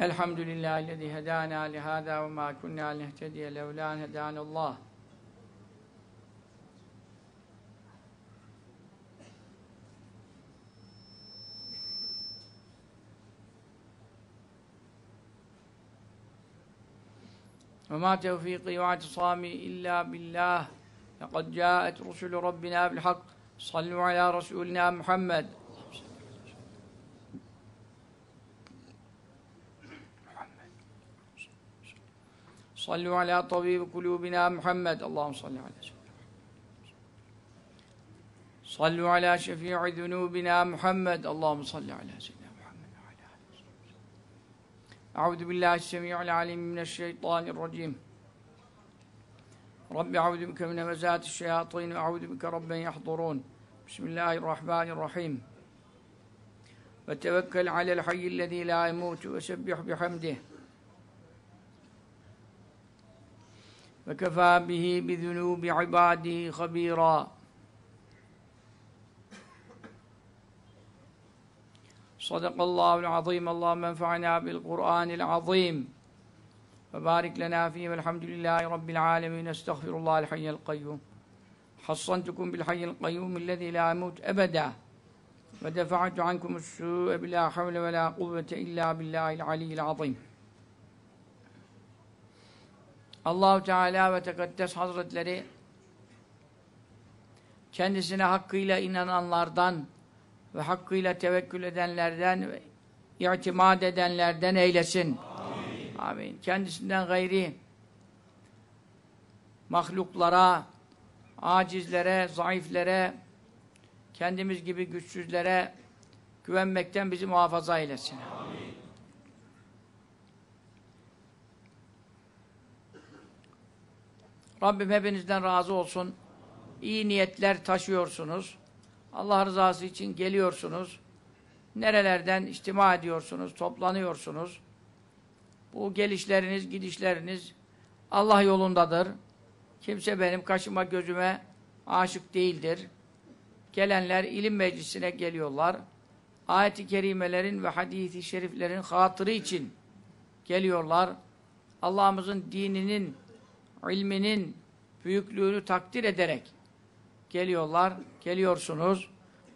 الحمد لله الذي هدانا لهذا وما كنا لنهتدي لولا أن هدانا الله. وما توفيقي واعتصامي إلا بالله. لقد جاءت رسل ربنا بالحق. صلوا على رسولنا محمد. صلوا على طبيب قلوبنا محمد. اللهم صل على سيدنا صلوا على شفيع ذنوبنا محمد. اللهم صل على سيدنا محمد وعلى آله. أعوذ بالله السميع العليم من الشيطان الرجيم. رب أعوذ بك من همزات الشياطين وأعوذ بك رب يحضرون. بسم الله الرحمن الرحيم. وتوكل على الحي الذي لا يموت وسبح بحمده. وكفى به بذنوب عباده خبيرا. صدق الله العظيم اللهم انفعنا بالقرآن العظيم. وبارك لنا فيه والحمد لله رب العالمين. أستغفر الله الحي القيوم. حصنتكم بالحي القيوم الذي لا يموت أبدا. ودفعت عنكم السوء بلا حول ولا قوة إلا بالله العلي العظيم. Allahu Teala ve Tekaddes Hazretleri kendisine hakkıyla inananlardan ve hakkıyla tevekkül edenlerden ve itimat edenlerden eylesin. Amin. Amin. Kendisinden gayri mahluklara, acizlere, zayıflere, kendimiz gibi güçsüzlere güvenmekten bizi muhafaza eylesin. Amin. Rabbim hepinizden razı olsun. İyi niyetler taşıyorsunuz. Allah rızası için geliyorsunuz. Nerelerden içtima ediyorsunuz, toplanıyorsunuz. Bu gelişleriniz, gidişleriniz Allah yolundadır. Kimse benim kaşıma gözüme aşık değildir. Gelenler ilim meclisine geliyorlar. Ayet-i kerimelerin ve hadis-i şeriflerin hatırı için geliyorlar. Allah'ımızın dininin, ilminin büyüklüğünü takdir ederek geliyorlar, geliyorsunuz.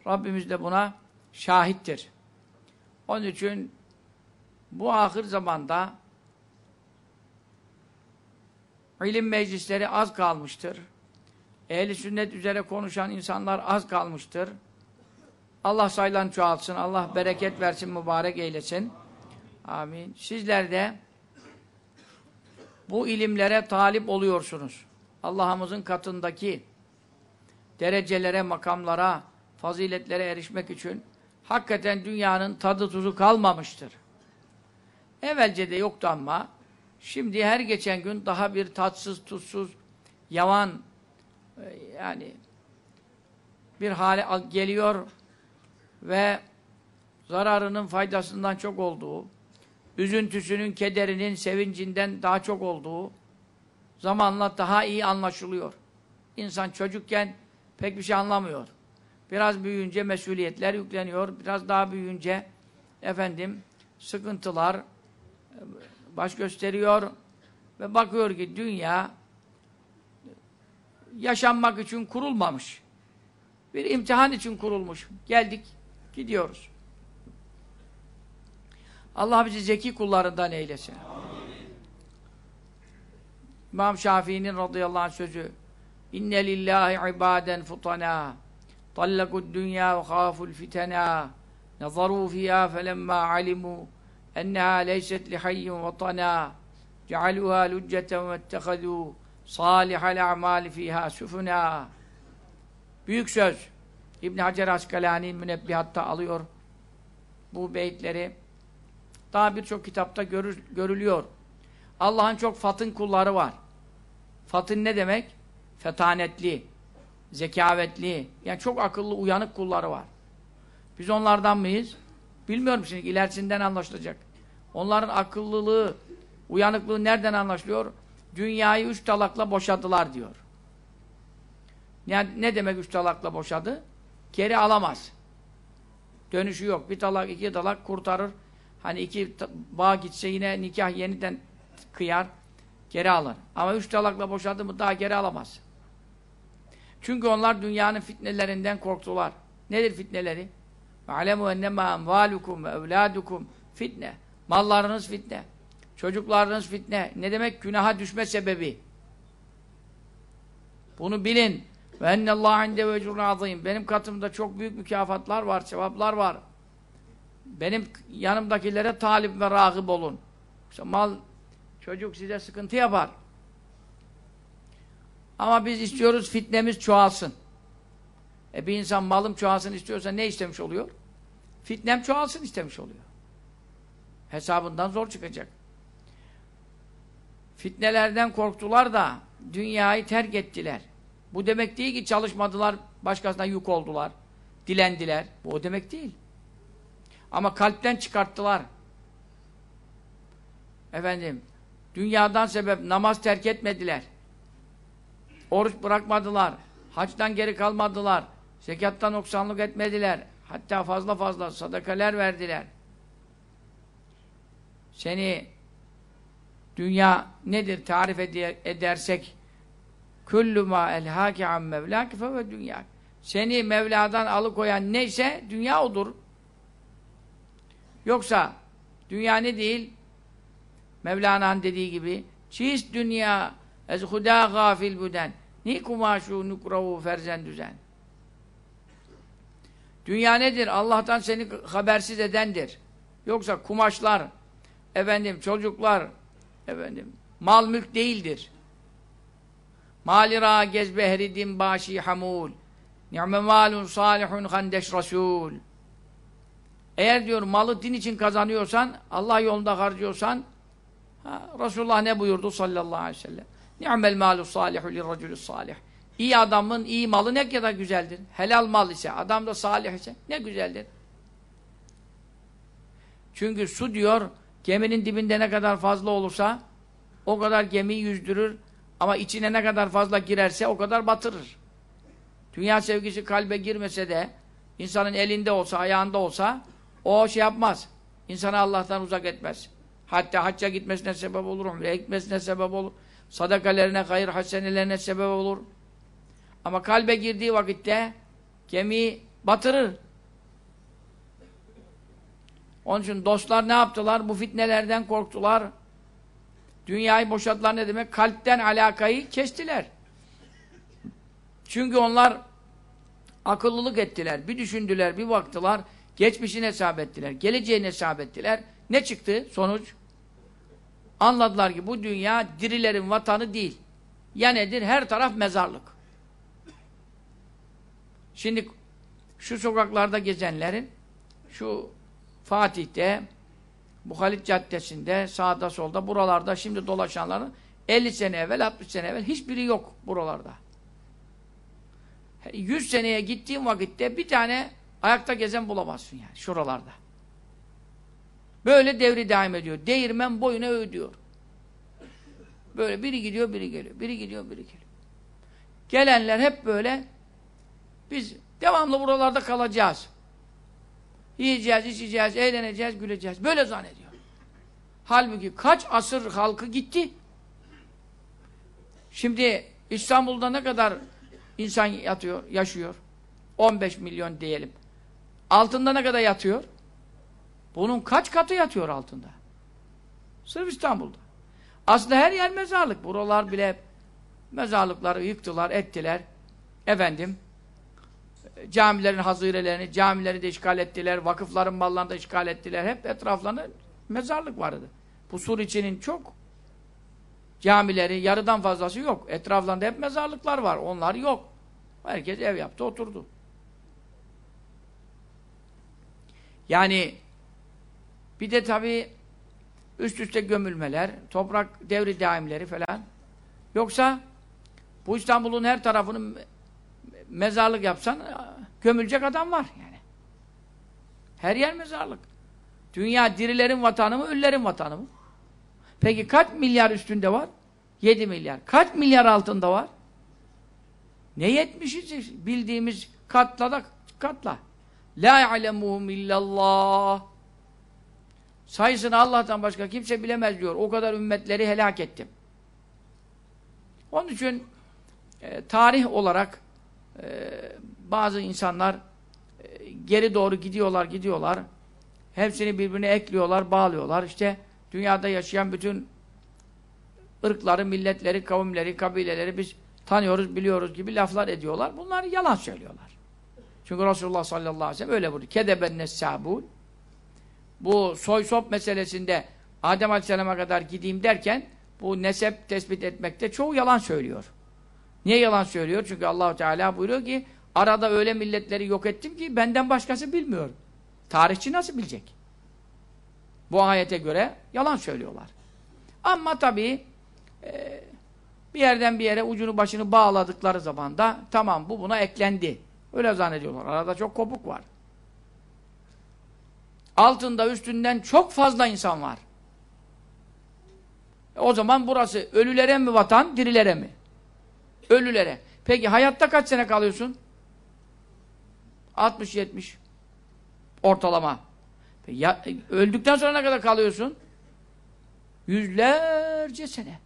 Rabbimiz de buna şahittir. Onun için bu ahir zamanda ilim meclisleri az kalmıştır. Ehli sünnet üzere konuşan insanlar az kalmıştır. Allah sayılan çoğaltsın, Allah bereket versin, mübarek eylesin. Amin. Sizler de bu ilimlere talip oluyorsunuz. Allah'ımızın katındaki derecelere, makamlara, faziletlere erişmek için hakikaten dünyanın tadı tuzu kalmamıştır. Evvelce de yoktu ama şimdi her geçen gün daha bir tatsız, tuzsuz, yavan yani bir hale geliyor ve zararının faydasından çok olduğu, üzüntüsünün, kederinin, sevincinden daha çok olduğu zamanla daha iyi anlaşılıyor. İnsan çocukken pek bir şey anlamıyor. Biraz büyüyünce mesuliyetler yükleniyor. Biraz daha büyüyünce efendim sıkıntılar baş gösteriyor ve bakıyor ki dünya yaşanmak için kurulmamış. Bir imtihan için kurulmuş. Geldik, gidiyoruz. Allah bizi zeki kullarından eylesin. İmam Şafii'nin radıyallahu anh sözü İnne lillahi ibaden futana tallakud dünya ve khaful fitena nazaru fiyâ felemma alimu enneha leyset lihayyin vatana cealuha lucceten ve ettehadû salihal a'mali fiha süfuna büyük söz İbn Hacer Askalani münebbihatta alıyor bu beyitleri daha birçok kitapta görür, görülüyor. Allah'ın çok fatın kulları var. Fatın ne demek? Fetanetli, zekavetli, yani çok akıllı, uyanık kulları var. Biz onlardan mıyız? Bilmiyorum şimdi, ilerisinden anlaşılacak. Onların akıllılığı, uyanıklığı nereden anlaşılıyor? Dünyayı üç talakla boşadılar diyor. Yani ne demek üç talakla boşadı? Geri alamaz. Dönüşü yok. Bir talak, iki talak kurtarır. Hani iki bağ gitse yine nikah yeniden kıyar, geri alır. Ama üç talakla boşadı mı daha geri alamaz. Çünkü onlar dünyanın fitnelerinden korktular. Nedir fitneleri? alemu ennema emvalukum ve fitne. Mallarınız fitne. Çocuklarınız fitne. Ne demek? Günaha düşme sebebi. Bunu bilin. Ve ennallâhu inde vecrun azîm. Benim katımda çok büyük mükafatlar var, sevaplar var. Benim yanımdakilere talip ve rağıb olun. İşte mal, çocuk size sıkıntı yapar. Ama biz istiyoruz fitnemiz çoğalsın. E bir insan malım çoğalsın istiyorsa ne istemiş oluyor? Fitnem çoğalsın istemiş oluyor. Hesabından zor çıkacak. Fitnelerden korktular da dünyayı terk ettiler. Bu demek değil ki çalışmadılar, başkasına yük oldular, dilendiler. Bu o demek değil. Ama kalpten çıkarttılar. Efendim, dünyadan sebep namaz terk etmediler. Oruç bırakmadılar. Haçtan geri kalmadılar. Zekattan noksanlık etmediler. Hatta fazla fazla sadakaler verdiler. Seni dünya nedir tarif edersek Kullu ma elhâki an mevlâki fe dünya. Seni Mevla'dan alıkoyan neyse dünya odur. Yoksa dünya ne değil? Mevlana'nın dediği gibi çiz dünya ez hudâ gâfil büden ni kumaşu nukravu ferzen düzen. Dünya nedir? Allah'tan seni habersiz edendir. Yoksa kumaşlar, efendim çocuklar, efendim mal mülk değildir. Malira gezbe heridim başı hamul. Ni'me malun salihun handeş rasul. Eğer diyor malı din için kazanıyorsan, Allah yolunda harcıyorsan, ha, Resulullah ne buyurdu sallallahu aleyhi ve sellem? Ni'mel malu salihu lirracülü salih. İyi adamın iyi malı ne kadar güzeldir. Helal mal ise, adam da salih ise ne güzeldir. Çünkü su diyor, geminin dibinde ne kadar fazla olursa, o kadar gemiyi yüzdürür, ama içine ne kadar fazla girerse o kadar batırır. Dünya sevgisi kalbe girmese de insanın elinde olsa, ayağında olsa o şey yapmaz. İnsanı Allah'tan uzak etmez. Hatta hacca gitmesine sebep olur, umreye gitmesine sebep olur. Sadakalerine, hayır hasenelerine sebep olur. Ama kalbe girdiği vakitte gemiyi batırır. Onun için dostlar ne yaptılar? Bu fitnelerden korktular. Dünyayı boşalttılar ne demek? Kalpten alakayı kestiler. Çünkü onlar akıllılık ettiler. Bir düşündüler, bir baktılar. Geçmişini hesap ettiler. Geleceğini hesap ettiler. Ne çıktı sonuç? Anladılar ki bu dünya dirilerin vatanı değil. Ya nedir? Her taraf mezarlık. Şimdi şu sokaklarda gezenlerin şu Fatih'te bu Caddesi'nde, sağda solda, buralarda şimdi dolaşanların 50 sene evvel, 60 sene evvel hiçbiri yok buralarda. 100 seneye gittiğim vakitte bir tane ayakta gezen bulamazsın yani şuralarda. Böyle devri devam ediyor. Değirmen boyuna ödüyor. Böyle biri gidiyor, biri geliyor. Biri gidiyor, biri geliyor. Gelenler hep böyle biz devamlı buralarda kalacağız. Yiyeceğiz, içeceğiz, eğleneceğiz, güleceğiz. Böyle zannediyor. Halbuki kaç asır halkı gitti. Şimdi İstanbul'da ne kadar insan yatıyor, yaşıyor? 15 milyon diyelim. Altında ne kadar yatıyor? Bunun kaç katı yatıyor altında? Sırf İstanbul'da. Aslında her yer mezarlık. Buralar bile mezarlıkları yıktılar, ettiler. Efendim, camilerin hazirelerini, camileri de işgal ettiler, vakıfların mallarını da işgal ettiler. Hep etraflarında mezarlık vardı. Bu sur içinin çok camileri, yarıdan fazlası yok. Etraflarında hep mezarlıklar var. Onlar yok. Herkes ev yaptı, oturdu. Yani bir de tabii üst üste gömülmeler, toprak devri daimleri falan. Yoksa bu İstanbul'un her tarafını mezarlık yapsan gömülecek adam var yani. Her yer mezarlık. Dünya dirilerin vatanı mı, ölülerin vatanı mı? Peki kaç milyar üstünde var? 7 milyar. Kaç milyar altında var? Ne yetmişiz? Bildiğimiz katla da katla. La ya'lemuhum illallah. Sayısını Allah'tan başka kimse bilemez diyor. O kadar ümmetleri helak ettim. Onun için e, tarih olarak e, bazı insanlar e, geri doğru gidiyorlar, gidiyorlar. Hepsini birbirine ekliyorlar, bağlıyorlar. İşte dünyada yaşayan bütün ırkları, milletleri, kavimleri, kabileleri biz tanıyoruz, biliyoruz gibi laflar ediyorlar. Bunlar yalan söylüyorlar. Çünkü Resulullah sallallahu aleyhi ve sellem öyle buyurdu. Kedeben nessâbûn bu soy sop meselesinde Adem Aleyhisselam'a kadar gideyim derken bu nesep tespit etmekte çoğu yalan söylüyor. Niye yalan söylüyor? Çünkü Allahu Teala buyuruyor ki arada öyle milletleri yok ettim ki benden başkası bilmiyor. Tarihçi nasıl bilecek? Bu ayete göre yalan söylüyorlar. Ama tabii e, bir yerden bir yere ucunu başını bağladıkları zaman da tamam bu buna eklendi. Öyle zannediyorlar. Arada çok kopuk var. Altında üstünden çok fazla insan var. E o zaman burası ölülere mi vatan, dirilere mi? Ölülere. Peki hayatta kaç sene kalıyorsun? 60-70 ortalama. Ya, öldükten sonra ne kadar kalıyorsun? Yüzlerce sene.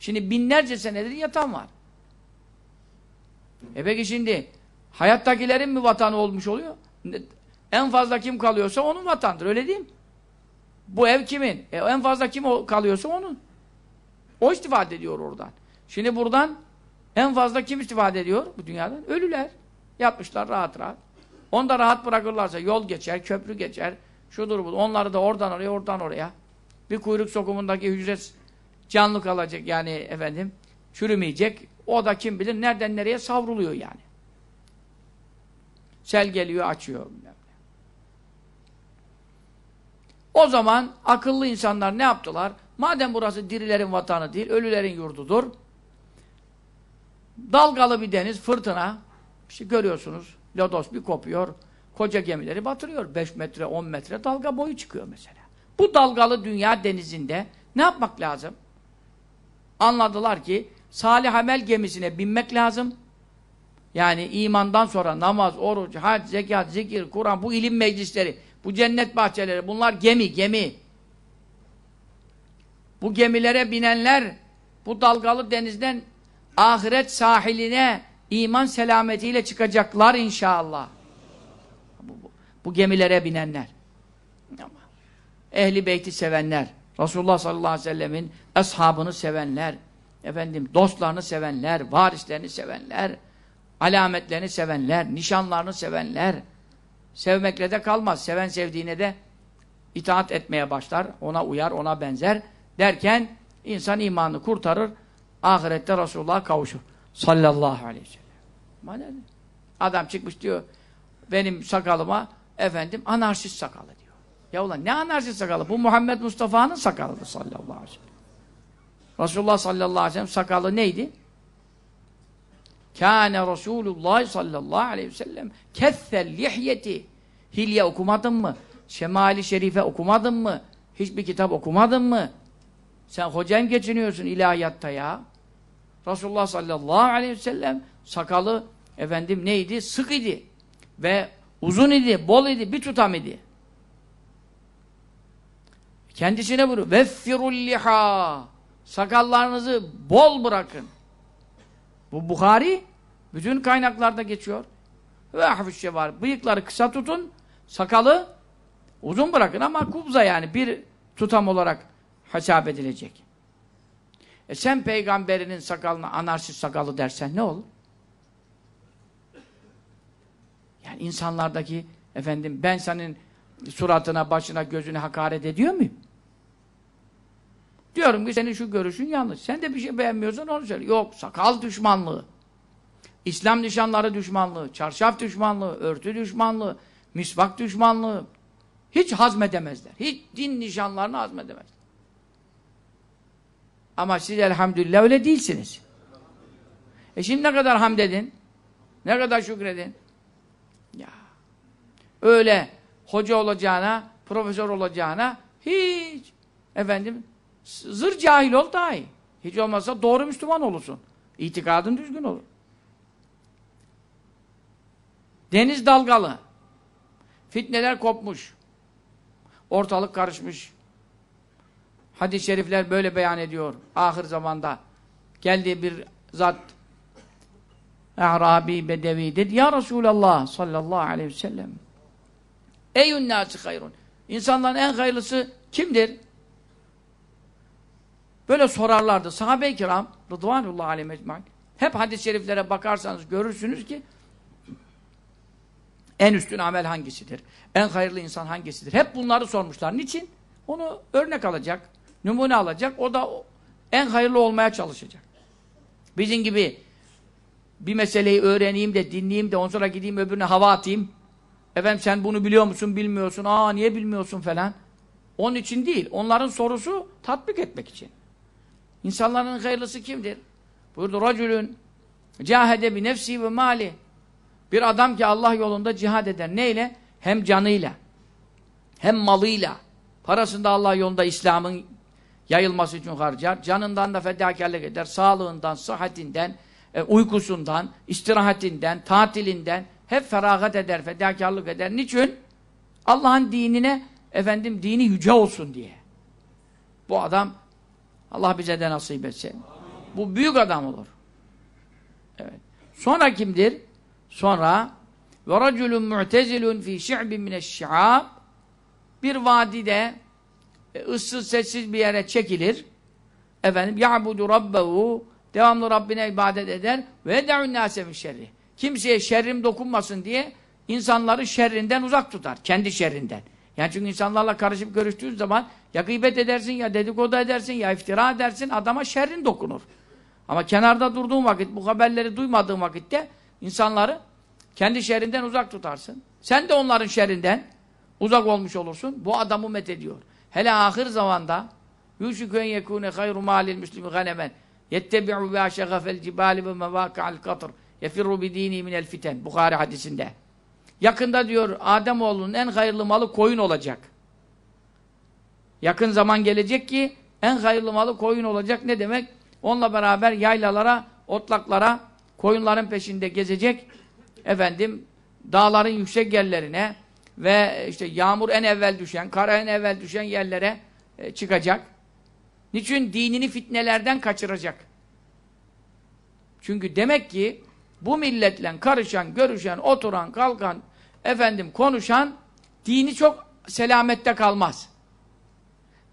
Şimdi binlerce senedir yatan var. E peki şimdi hayattakilerin mi vatanı olmuş oluyor? En fazla kim kalıyorsa onun vatandır. Öyle değil mi? Bu ev kimin? E, en fazla kim kalıyorsa onun. O istifade ediyor oradan. Şimdi buradan en fazla kim istifade ediyor bu dünyadan? Ölüler. Yapmışlar rahat rahat. Onu da rahat bırakırlarsa yol geçer, köprü geçer, şudur bu. Onları da oradan oraya, oradan oraya. Bir kuyruk sokumundaki hücre canlı kalacak yani efendim. Çürümeyecek. O da kim bilir nereden nereye savruluyor yani. Sel geliyor, açıyor. O zaman akıllı insanlar ne yaptılar? Madem burası dirilerin vatanı değil, ölülerin yurdudur. Dalgalı bir deniz, fırtına. İşte görüyorsunuz, lodos bir kopuyor. Koca gemileri batırıyor. 5 metre, 10 metre dalga boyu çıkıyor mesela. Bu dalgalı dünya denizinde ne yapmak lazım? Anladılar ki salih amel gemisine binmek lazım. Yani imandan sonra namaz, oruç, hac, zekat, zikir, Kur'an, bu ilim meclisleri, bu cennet bahçeleri, bunlar gemi, gemi. Bu gemilere binenler, bu dalgalı denizden ahiret sahiline iman selametiyle çıkacaklar inşallah. Bu, bu, bu gemilere binenler. Ehli beyti sevenler, Resulullah sallallahu aleyhi ve sellemin ashabını sevenler, efendim dostlarını sevenler, varislerini sevenler, alametlerini sevenler, nişanlarını sevenler, sevmekle de kalmaz. Seven sevdiğine de itaat etmeye başlar, ona uyar, ona benzer derken insan imanını kurtarır, ahirette Resulullah'a kavuşur. Sallallahu aleyhi ve sellem. Adam çıkmış diyor, benim sakalıma efendim anarşist sakalı diyor. Ya ulan ne anarşist sakalı? Bu Muhammed Mustafa'nın sakalıdır sallallahu aleyhi ve sellem. Resulullah sallallahu aleyhi ve sellem sakalı neydi? Kâne Resulullah sallallahu aleyhi ve sellem kessel lihyeti Hilye okumadın mı? Şemali Şerife okumadın mı? Hiçbir kitap okumadın mı? Sen hocam geçiniyorsun ilahiyatta ya. Resulullah sallallahu aleyhi ve sellem sakalı efendim neydi? Sık idi. Ve uzun idi, bol idi, bir tutam idi. Kendisine buyuruyor. Veffirul liha. Sakallarınızı bol bırakın. Bu Bukhari bütün kaynaklarda geçiyor. Ve hafif var. Bıyıkları kısa tutun, sakalı uzun bırakın ama kubza yani bir tutam olarak hesap edilecek. E sen peygamberinin sakalına anarşist sakalı dersen ne olur? Yani insanlardaki efendim ben senin suratına, başına, gözüne hakaret ediyor muyum? Diyorum ki senin şu görüşün yanlış. Sen de bir şey beğenmiyorsan onu söyle. Yok, sakal düşmanlığı. İslam nişanları düşmanlığı, çarşaf düşmanlığı, örtü düşmanlığı, misvak düşmanlığı. Hiç hazmedemezler. Hiç din nişanlarını hazmedemezler. Ama siz elhamdülillah öyle değilsiniz. E şimdi ne kadar hamd edin? Ne kadar şükredin? Ya. Öyle hoca olacağına, profesör olacağına hiç efendim zır cahil ol daha iyi. Hiç olmazsa doğru Müslüman olursun. İtikadın düzgün olur. Deniz dalgalı. Fitneler kopmuş. Ortalık karışmış. Hadis-i şerifler böyle beyan ediyor. Ahir zamanda geldi bir zat A'rabi bedevi dedi. Ya Resulallah sallallahu aleyhi ve sellem Eyyün nâsi hayrun İnsanların en hayırlısı kimdir? Böyle sorarlardı. Sahabe-i kiram Rıdvanullah aleyhi hep hadis-i şeriflere bakarsanız görürsünüz ki en üstün amel hangisidir? En hayırlı insan hangisidir? Hep bunları sormuşlar. Niçin? Onu örnek alacak, numune alacak. O da en hayırlı olmaya çalışacak. Bizim gibi bir meseleyi öğreneyim de, dinleyeyim de, ondan sonra gideyim öbürüne hava atayım. Efendim sen bunu biliyor musun, bilmiyorsun. Aa niye bilmiyorsun falan. Onun için değil. Onların sorusu tatbik etmek için. İnsanların hayırlısı kimdir? Buyurdu racülün cahede bi nefsi ve mali. Bir adam ki Allah yolunda cihad eder. Neyle? Hem canıyla, hem malıyla. Parasında Allah yolunda İslam'ın yayılması için harcar. Canından da fedakarlık eder. Sağlığından, sıhhatinden, e, uykusundan, istirahatinden, tatilinden hep feragat eder, fedakarlık eder. Niçin? Allah'ın dinine, efendim dini yüce olsun diye. Bu adam Allah bize de nasip etsin. Bu büyük adam olur. Evet. Sonra kimdir? Sonra ve raculun mu'tezilun fi şi'bin mineşşi'ab bir vadide e, ıssız sessiz bir yere çekilir. Efendim ya'budu rabbehu devamlı Rabbine ibadet eder ve de'un nâse şerri. Kimseye şerrim dokunmasın diye insanları şerrinden uzak tutar. Kendi şerrinden. Yani çünkü insanlarla karışıp görüştüğün zaman ya gıybet edersin ya dedikodu edersin ya iftira edersin adama şerrin dokunur. Ama kenarda durduğun vakit, bu haberleri duymadığın vakitte insanları kendi şerrinden uzak tutarsın. Sen de onların şerrinden uzak olmuş olursun. Bu adamı met ediyor. Hele ahir zamanda yuşikü en yekûne hayru mâlil müslimi ganemen yettebi'u bâ şegafel cibâli ve mevâka'al katr yefirru bidînî minel fiten. Bukhari hadisinde. Yakında diyor Ademoğlunun en hayırlı malı koyun olacak. Yakın zaman gelecek ki en hayırlı malı koyun olacak. Ne demek? Onunla beraber yaylalara, otlaklara, koyunların peşinde gezecek. Efendim, dağların yüksek yerlerine ve işte yağmur en evvel düşen, kar en evvel düşen yerlere e, çıkacak. Niçin? Dinini fitnelerden kaçıracak. Çünkü demek ki bu milletle karışan, görüşen, oturan, kalkan, efendim konuşan dini çok selamette kalmaz.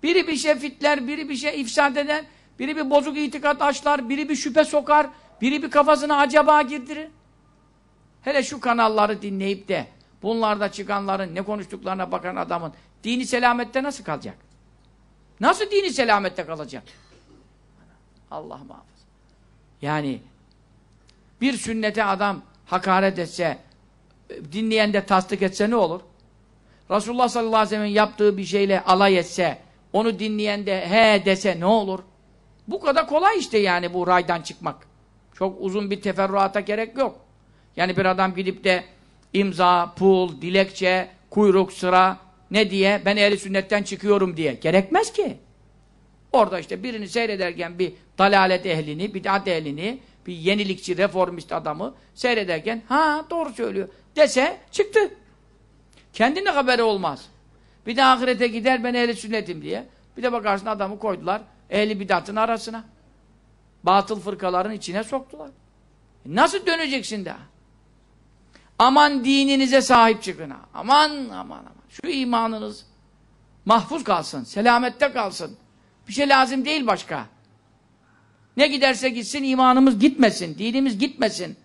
Biri bir şey fitler, biri bir şey ifsad eden, biri bir bozuk itikat açlar, biri bir şüphe sokar, biri bir kafasına acaba girdirir. Hele şu kanalları dinleyip de bunlarda çıkanların ne konuştuklarına bakan adamın dini selamette nasıl kalacak? Nasıl dini selamette kalacak? Allah muhafaza. Yani bir sünnete adam hakaret etse, dinleyen de tasdik etse ne olur? Resulullah sallallahu aleyhi ve sellem'in yaptığı bir şeyle alay etse, onu dinleyen de he dese ne olur? Bu kadar kolay işte yani bu raydan çıkmak. Çok uzun bir teferruata gerek yok. Yani bir adam gidip de imza, pul, dilekçe, kuyruk, sıra ne diye ben ehli sünnetten çıkıyorum diye gerekmez ki. Orada işte birini seyrederken bir dalalet ehlini, bid'at ehlini, bir yenilikçi, reformist adamı seyrederken ha doğru söylüyor dese çıktı. Kendine haberi olmaz. Bir de ahirete gider ben ehli sünnetim diye. Bir de bakarsın adamı koydular ehli bidatın arasına. Batıl fırkaların içine soktular. E nasıl döneceksin daha? Aman dininize sahip çıkın ha. Aman aman aman. Şu imanınız mahfuz kalsın, selamette kalsın. Bir şey lazım değil başka. Ne giderse gitsin imanımız gitmesin, dinimiz gitmesin.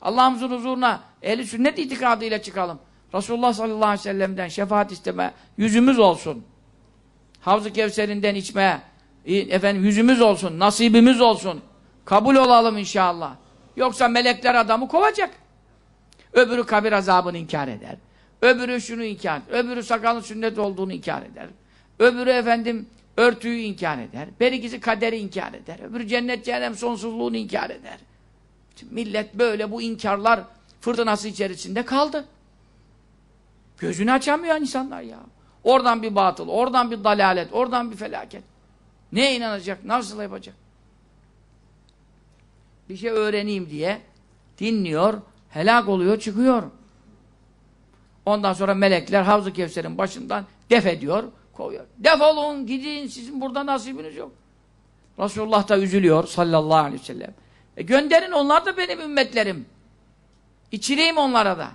Allah'ımızın huzuruna ehli sünnet itikadıyla çıkalım. Resulullah sallallahu aleyhi ve sellem'den şefaat isteme yüzümüz olsun. Havz-ı Kevser'inden içmeye efendim yüzümüz olsun, nasibimiz olsun. Kabul olalım inşallah. Yoksa melekler adamı kovacak. Öbürü kabir azabını inkar eder. Öbürü şunu inkar eder. Öbürü sakalın sünnet olduğunu inkar eder. Öbürü efendim örtüyü inkar eder. Berikisi kaderi inkar eder. Öbürü cennet cehennem sonsuzluğunu inkar eder. Millet böyle bu inkarlar fırtınası içerisinde kaldı. Gözünü açamıyor insanlar ya. Oradan bir batıl, oradan bir dalalet, oradan bir felaket. Neye inanacak, nasıl yapacak? Bir şey öğreneyim diye dinliyor, helak oluyor, çıkıyor. Ondan sonra melekler Havz-ı Kevser'in başından def ediyor, Kovuyor. Defolun gidin sizin burada nasibiniz yok. Resulullah da üzülüyor sallallahu aleyhi ve sellem. E gönderin onlar da benim ümmetlerim. İçireyim onlara da.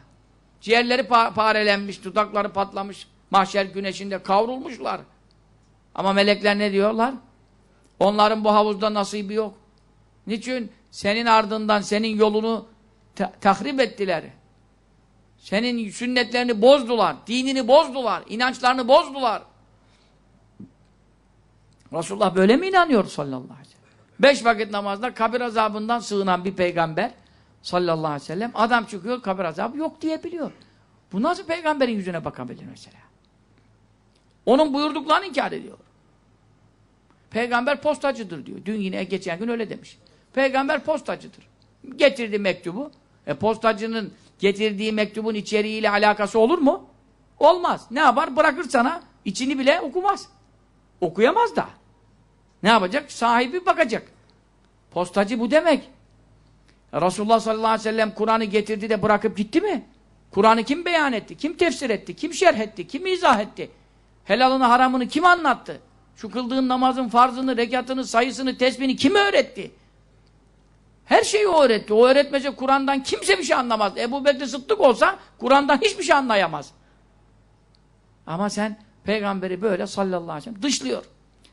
Ciğerleri pa parelenmiş, dudakları patlamış, mahşer güneşinde kavrulmuşlar. Ama melekler ne diyorlar? Onların bu havuzda nasibi yok. Niçin? Senin ardından senin yolunu tahrip ettiler. Senin sünnetlerini bozdular, dinini bozdular, inançlarını bozdular. Resulullah böyle mi inanıyor sallallahu aleyhi ve sellem? Beş vakit namazda kabir azabından sığınan bir peygamber sallallahu aleyhi ve sellem adam çıkıyor kabir azabı yok diyebiliyor. Bu nasıl peygamberin yüzüne bakabilir mesela? Onun buyurduklarını inkar ediyor. Peygamber postacıdır diyor. Dün yine geçen gün öyle demiş. Peygamber postacıdır. Getirdi mektubu. E postacının getirdiği mektubun içeriğiyle alakası olur mu? Olmaz. Ne yapar? Bırakır sana. içini bile okumaz. Okuyamaz da. Ne yapacak? Sahibi bakacak. Postacı bu demek. Resulullah sallallahu aleyhi ve sellem Kur'an'ı getirdi de bırakıp gitti mi? Kur'an'ı kim beyan etti? Kim tefsir etti? Kim şerh etti? Kim izah etti? Helalını haramını kim anlattı? Şu kıldığın namazın farzını, rekatını, sayısını, tesbihini kim öğretti? Her şeyi o öğretti. O öğretmese Kur'an'dan kimse bir şey anlamaz. Ebu Bekir Sıddık olsa Kur'an'dan hiçbir şey anlayamaz. Ama sen peygamberi böyle sallallahu aleyhi ve sellem dışlıyor.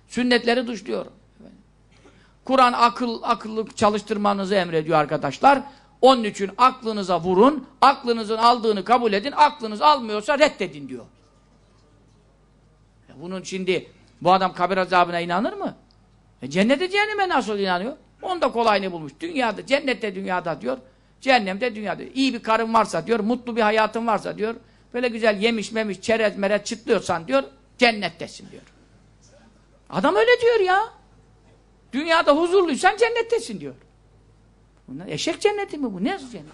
Sünnetleri dışlıyor. Kur'an akıl akıllı çalıştırmanızı emrediyor arkadaşlar. Onun için aklınıza vurun, aklınızın aldığını kabul edin, aklınız almıyorsa reddedin diyor. Ya bunun şimdi bu adam kabir azabına inanır mı? E cennete cehenneme nasıl inanıyor? Onda kolayını bulmuş. Dünyada, cennette dünyada diyor. Cehennemde dünyada. İyi bir karın varsa diyor, mutlu bir hayatın varsa diyor. Böyle güzel yemiş memiş, çerez meret çıtlıyorsan diyor, cennettesin diyor. Adam öyle diyor ya. Dünyada huzurluysan cennettesin diyor. Bunlar eşek cenneti mi bu? Ne cennet?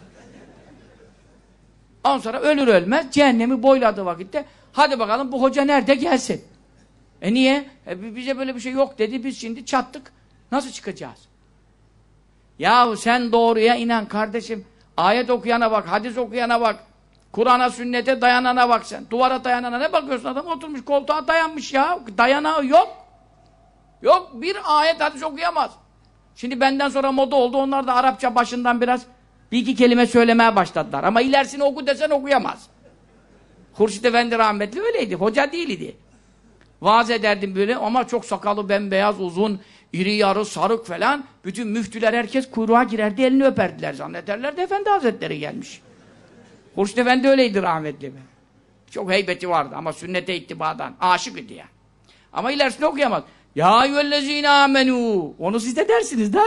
Ondan sonra ölür ölmez cehennemi boyladığı vakitte hadi bakalım bu hoca nerede gelsin. E niye? E bize böyle bir şey yok dedi biz şimdi çattık. Nasıl çıkacağız? Yahu sen doğruya inan kardeşim. Ayet okuyana bak, hadis okuyana bak. Kur'an'a, sünnete dayanana bak sen. Duvara dayanana ne bakıyorsun? Adam oturmuş koltuğa dayanmış ya. Dayanağı yok. Yok bir ayet hadis okuyamaz. Şimdi benden sonra moda oldu. Onlar da Arapça başından biraz bir iki kelime söylemeye başladılar. Ama ilerisini oku desen okuyamaz. Hurşit Efendi rahmetli öyleydi. Hoca değildi. Vaaz ederdim böyle ama çok sakalı bembeyaz uzun iri yarı sarık falan bütün müftüler herkes kuyruğa girerdi elini öperdiler zannederlerdi Efendi Hazretleri gelmiş. Hurşit Efendi öyleydi rahmetli. Çok heybeti vardı ama sünnete ittibadan aşık idi ya. Ama ilerisini okuyamaz. Ya eyyühellezine amenu. Onu siz de dersiniz da.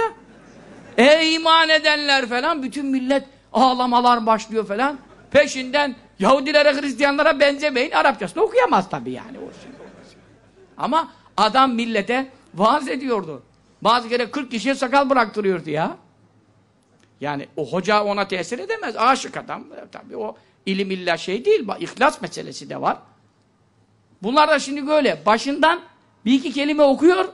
Ey iman edenler falan bütün millet ağlamalar başlıyor falan. Peşinden Yahudilere Hristiyanlara benzemeyin. Arapçasını okuyamaz tabii yani. Ama adam millete vaaz ediyordu. Bazı kere 40 kişiye sakal bıraktırıyordu ya. Yani o hoca ona tesir edemez. Aşık adam. Tabii o ilim illa şey değil. İhlas meselesi de var. Bunlar da şimdi böyle. Başından bir iki kelime okuyor.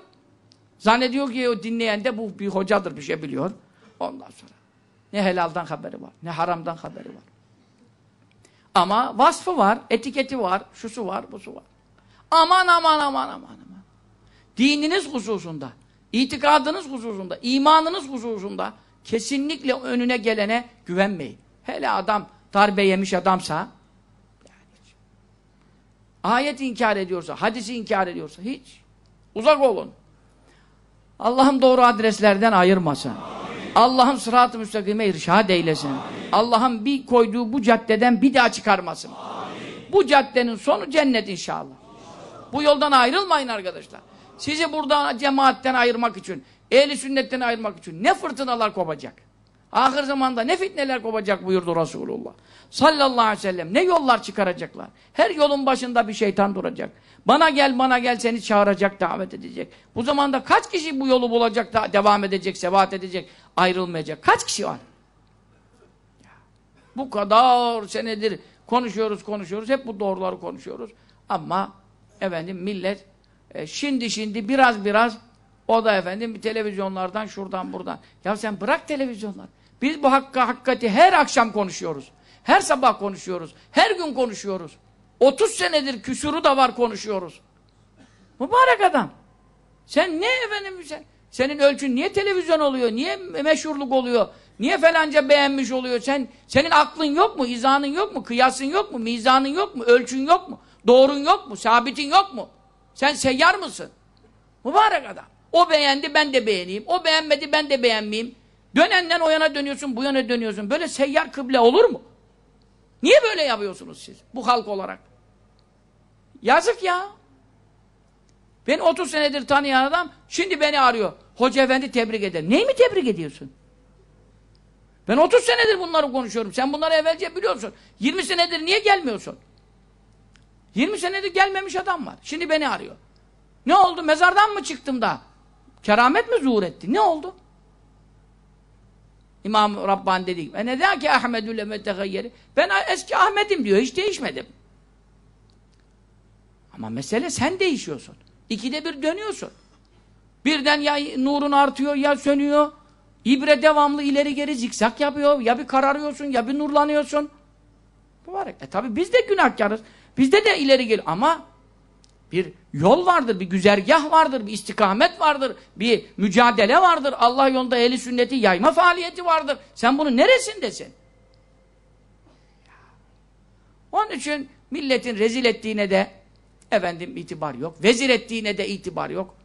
Zannediyor ki o dinleyen de bu bir hocadır bir şey biliyor. Ondan sonra ne helaldan haberi var, ne haramdan haberi var. Ama vasfı var, etiketi var, şusu var, busu var. Aman aman aman aman aman. Dininiz hususunda, itikadınız hususunda, imanınız hususunda kesinlikle önüne gelene güvenmeyin. Hele adam darbe yemiş adamsa ayet inkar ediyorsa, hadisi inkar ediyorsa hiç uzak olun. Allah'ım doğru adreslerden ayırmasın. Allah'ım sırat-ı müstakime irşad eylesin. Allah'ım bir koyduğu bu caddeden bir daha çıkarmasın. Amin. Bu caddenin sonu cennet inşallah. Bu yoldan ayrılmayın arkadaşlar. Sizi buradan cemaatten ayırmak için, ehli sünnetten ayırmak için ne fırtınalar kopacak. Ahir zamanda ne fitneler kopacak buyurdu Resulullah. Sallallahu aleyhi ve sellem. Ne yollar çıkaracaklar. Her yolun başında bir şeytan duracak. Bana gel bana gel seni çağıracak, davet edecek. Bu zamanda kaç kişi bu yolu bulacak da devam edecek, sebat edecek, ayrılmayacak. Kaç kişi var? Bu kadar senedir konuşuyoruz, konuşuyoruz. Hep bu doğruları konuşuyoruz. Ama efendim millet e, şimdi şimdi biraz biraz o da efendim televizyonlardan şuradan buradan. Ya sen bırak televizyonlar. Biz bu hakka hakikati her akşam konuşuyoruz. Her sabah konuşuyoruz. Her gün konuşuyoruz. 30 senedir küsuru da var konuşuyoruz. Mübarek adam. Sen ne efendim sen? Senin ölçün niye televizyon oluyor? Niye meşhurluk oluyor? Niye falanca beğenmiş oluyor? Sen senin aklın yok mu? İzanın yok mu? Kıyasın yok mu? Mizanın yok mu? Ölçün yok mu? Doğrun yok mu? Sabitin yok mu? Sen seyyar mısın? Mübarek adam. O beğendi ben de beğeneyim. O beğenmedi ben de beğenmeyeyim. Dönenden o yana dönüyorsun, bu yana dönüyorsun. Böyle seyyar kıble olur mu? Niye böyle yapıyorsunuz siz? Bu halk olarak. Yazık ya. Ben 30 senedir tanıyan adam şimdi beni arıyor. Hoca efendi tebrik eder. Neyi mi tebrik ediyorsun? Ben 30 senedir bunları konuşuyorum. Sen bunları evvelce biliyorsun. 20 senedir niye gelmiyorsun? 20 senedir gelmemiş adam var. Şimdi beni arıyor. Ne oldu? Mezardan mı çıktım da? Keramet mi zuhur etti? Ne oldu? İmam Rabbani dedi. E neden ki Ahmedül emetegayyeri? Ben eski Ahmet'im diyor. Hiç değişmedim. Ama mesele sen değişiyorsun. İkide bir dönüyorsun. Birden ya nurun artıyor ya sönüyor. İbre devamlı ileri geri zikzak yapıyor. Ya bir kararıyorsun ya bir nurlanıyorsun. Mübarek. E tabi biz de günahkarız. Bizde de ileri gel ama bir yol vardır, bir güzergah vardır, bir istikamet vardır, bir mücadele vardır. Allah yolunda eli sünneti yayma faaliyeti vardır. Sen bunun neresindesin? Onun için milletin rezil ettiğine de efendim itibar yok. Vezir ettiğine de itibar yok.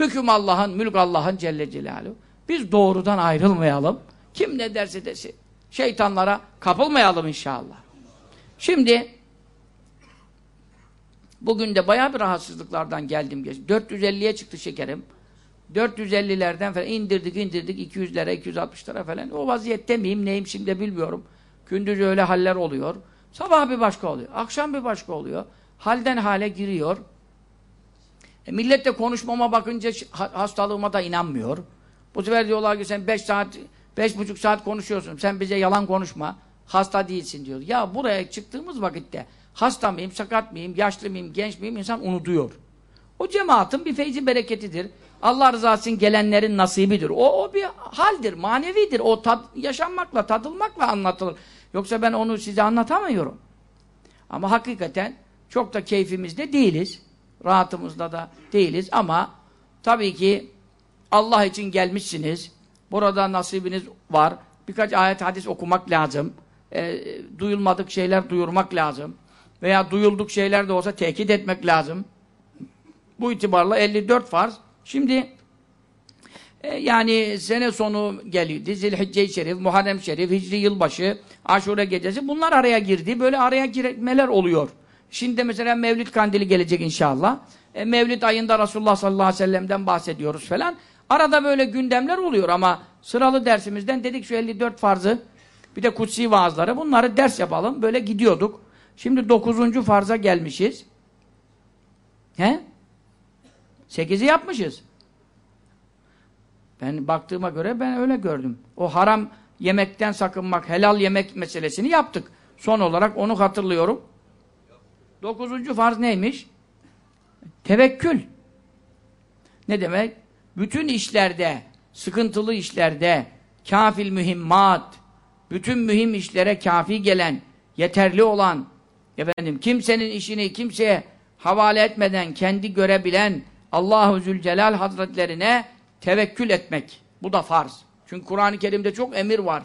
Hüküm Allah'ın, mülk Allah'ın Celle Celaluhu. Biz doğrudan ayrılmayalım. Kim ne derse desin. Şeytanlara kapılmayalım inşallah. Şimdi bugün de bayağı bir rahatsızlıklardan geldim. 450'ye çıktı şekerim. 450'lerden falan indirdik indirdik 200'lere 260'lara falan. O vaziyette miyim neyim şimdi bilmiyorum. Gündüz öyle haller oluyor. Sabah bir başka oluyor. Akşam bir başka oluyor. Halden hale giriyor. E, millet de konuşmama bakınca hastalığıma da inanmıyor. Bu sefer diyorlar ki sen 5 saat, beş buçuk saat konuşuyorsun. Sen bize yalan konuşma. Hasta değilsin diyor. Ya buraya çıktığımız vakitte hasta mıyım, sakat mıyım, yaşlı mıyım, genç miyim insan unutuyor. O cemaatin bir feyzi bereketidir. Allah rızası için gelenlerin nasibidir. O, o bir haldir, manevidir. O tad, yaşanmakla, tadılmakla anlatılır. Yoksa ben onu size anlatamıyorum. Ama hakikaten çok da keyfimizde değiliz. Rahatımızda da değiliz ama tabii ki Allah için gelmişsiniz. Burada nasibiniz var. Birkaç ayet hadis okumak lazım. E, duyulmadık şeyler duyurmak lazım. Veya duyulduk şeyler de olsa tekit etmek lazım. Bu itibarla 54 farz. Şimdi e, yani sene sonu geliyor. Zilhicce-i Şerif, Muharrem Şerif, Hicri Yılbaşı, Aşure Gecesi. Bunlar araya girdi. Böyle araya girmeler oluyor. Şimdi mesela Mevlid Kandili gelecek inşallah. E, Mevlid ayında Resulullah sallallahu aleyhi ve sellem'den bahsediyoruz falan. Arada böyle gündemler oluyor ama sıralı dersimizden dedik şu 54 farzı bir de kutsi vaazları bunları ders yapalım. Böyle gidiyorduk. Şimdi 9. farza gelmişiz. He? 8'i yapmışız. Ben baktığıma göre ben öyle gördüm. O haram yemekten sakınmak, helal yemek meselesini yaptık. Son olarak onu hatırlıyorum. Dokuzuncu farz neymiş? Tevekkül. Ne demek? Bütün işlerde, sıkıntılı işlerde, kafil mühimmat, bütün mühim işlere kafi gelen, yeterli olan, efendim, kimsenin işini kimseye havale etmeden kendi görebilen Allahu Zülcelal Hazretlerine tevekkül etmek. Bu da farz. Çünkü Kur'an-ı Kerim'de çok emir var.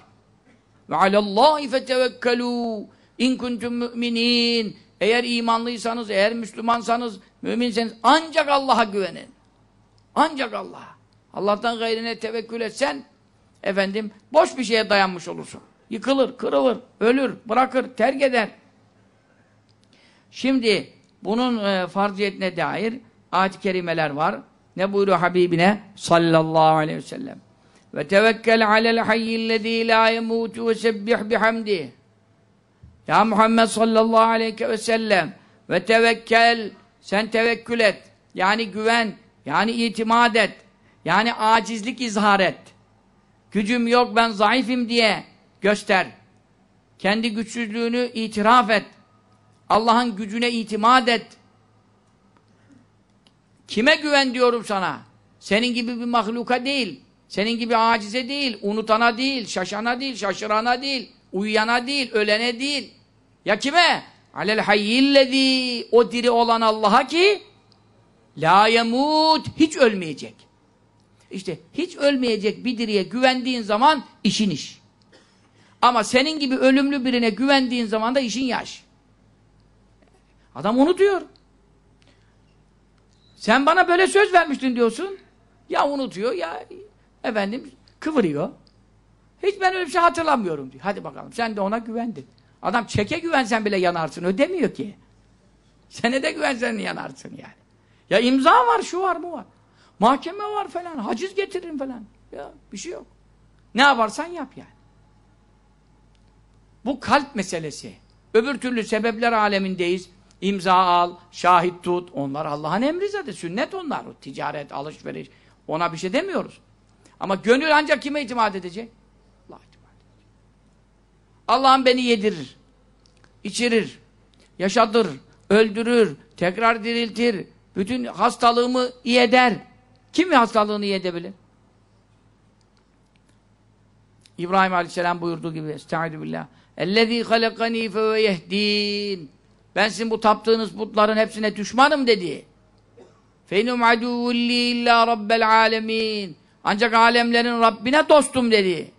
Ve alallahi fetevekkelû in kuntum müminin eğer imanlıysanız, eğer Müslümansanız, müminseniz ancak Allah'a güvenin. Ancak Allah'a. Allah'tan gayrine tevekkül etsen, efendim, boş bir şeye dayanmış olursun. Yıkılır, kırılır, ölür, bırakır, terk eder. Şimdi bunun e, farziyetine dair ayet-i kerimeler var. Ne buyuruyor Habibine sallallahu aleyhi ve sellem? Ve tevekkel alel hayyillezî lâ yemûtu ve sebbih bihamdih. Ya Muhammed sallallahu aleyhi ve sellem ve tevekkel sen tevekkül et. Yani güven, yani itimat et. Yani acizlik izhar et. Gücüm yok ben zayıfım diye göster. Kendi güçsüzlüğünü itiraf et. Allah'ın gücüne itimat et. Kime güven diyorum sana? Senin gibi bir mahluka değil. Senin gibi acize değil, unutana değil, şaşana değil, şaşırana değil, uyuyana değil, ölene değil. Ya kime? Alel hayyillezî o diri olan Allah'a ki La yemut. Hiç ölmeyecek. İşte hiç ölmeyecek bir diriye güvendiğin zaman işin iş. Ama senin gibi ölümlü birine güvendiğin zaman da işin yaş. Adam unutuyor. Sen bana böyle söz vermiştin diyorsun. Ya unutuyor ya efendim kıvırıyor. Hiç ben öyle bir şey hatırlamıyorum diyor. Hadi bakalım sen de ona güvendin. Adam çeke güvensen bile yanarsın ödemiyor ki. Senede güvensen yanarsın yani. Ya imza var şu var bu var. Mahkeme var falan haciz getiririm falan. Ya bir şey yok. Ne yaparsan yap yani. Bu kalp meselesi. Öbür türlü sebepler alemindeyiz imza al, şahit tut. Onlar Allah'ın emri zaten. Sünnet onlar. Ticaret, alışveriş. Ona bir şey demiyoruz. Ama gönül ancak kime itimat edecek? Allah'a itimat edecek. Allah'ım beni yedirir, içirir, yaşatır, öldürür, tekrar diriltir. Bütün hastalığımı iyi eder. Kim hastalığını iyi edebilir? İbrahim Aleyhisselam buyurduğu gibi Estaizu billah. Ellezî halakani fe ve yehdîn ben sizin bu taptığınız putların hepsine düşmanım dedi. Fenum aduvulli illa rabbel alemin. Ancak alemlerin Rabbine dostum dedi.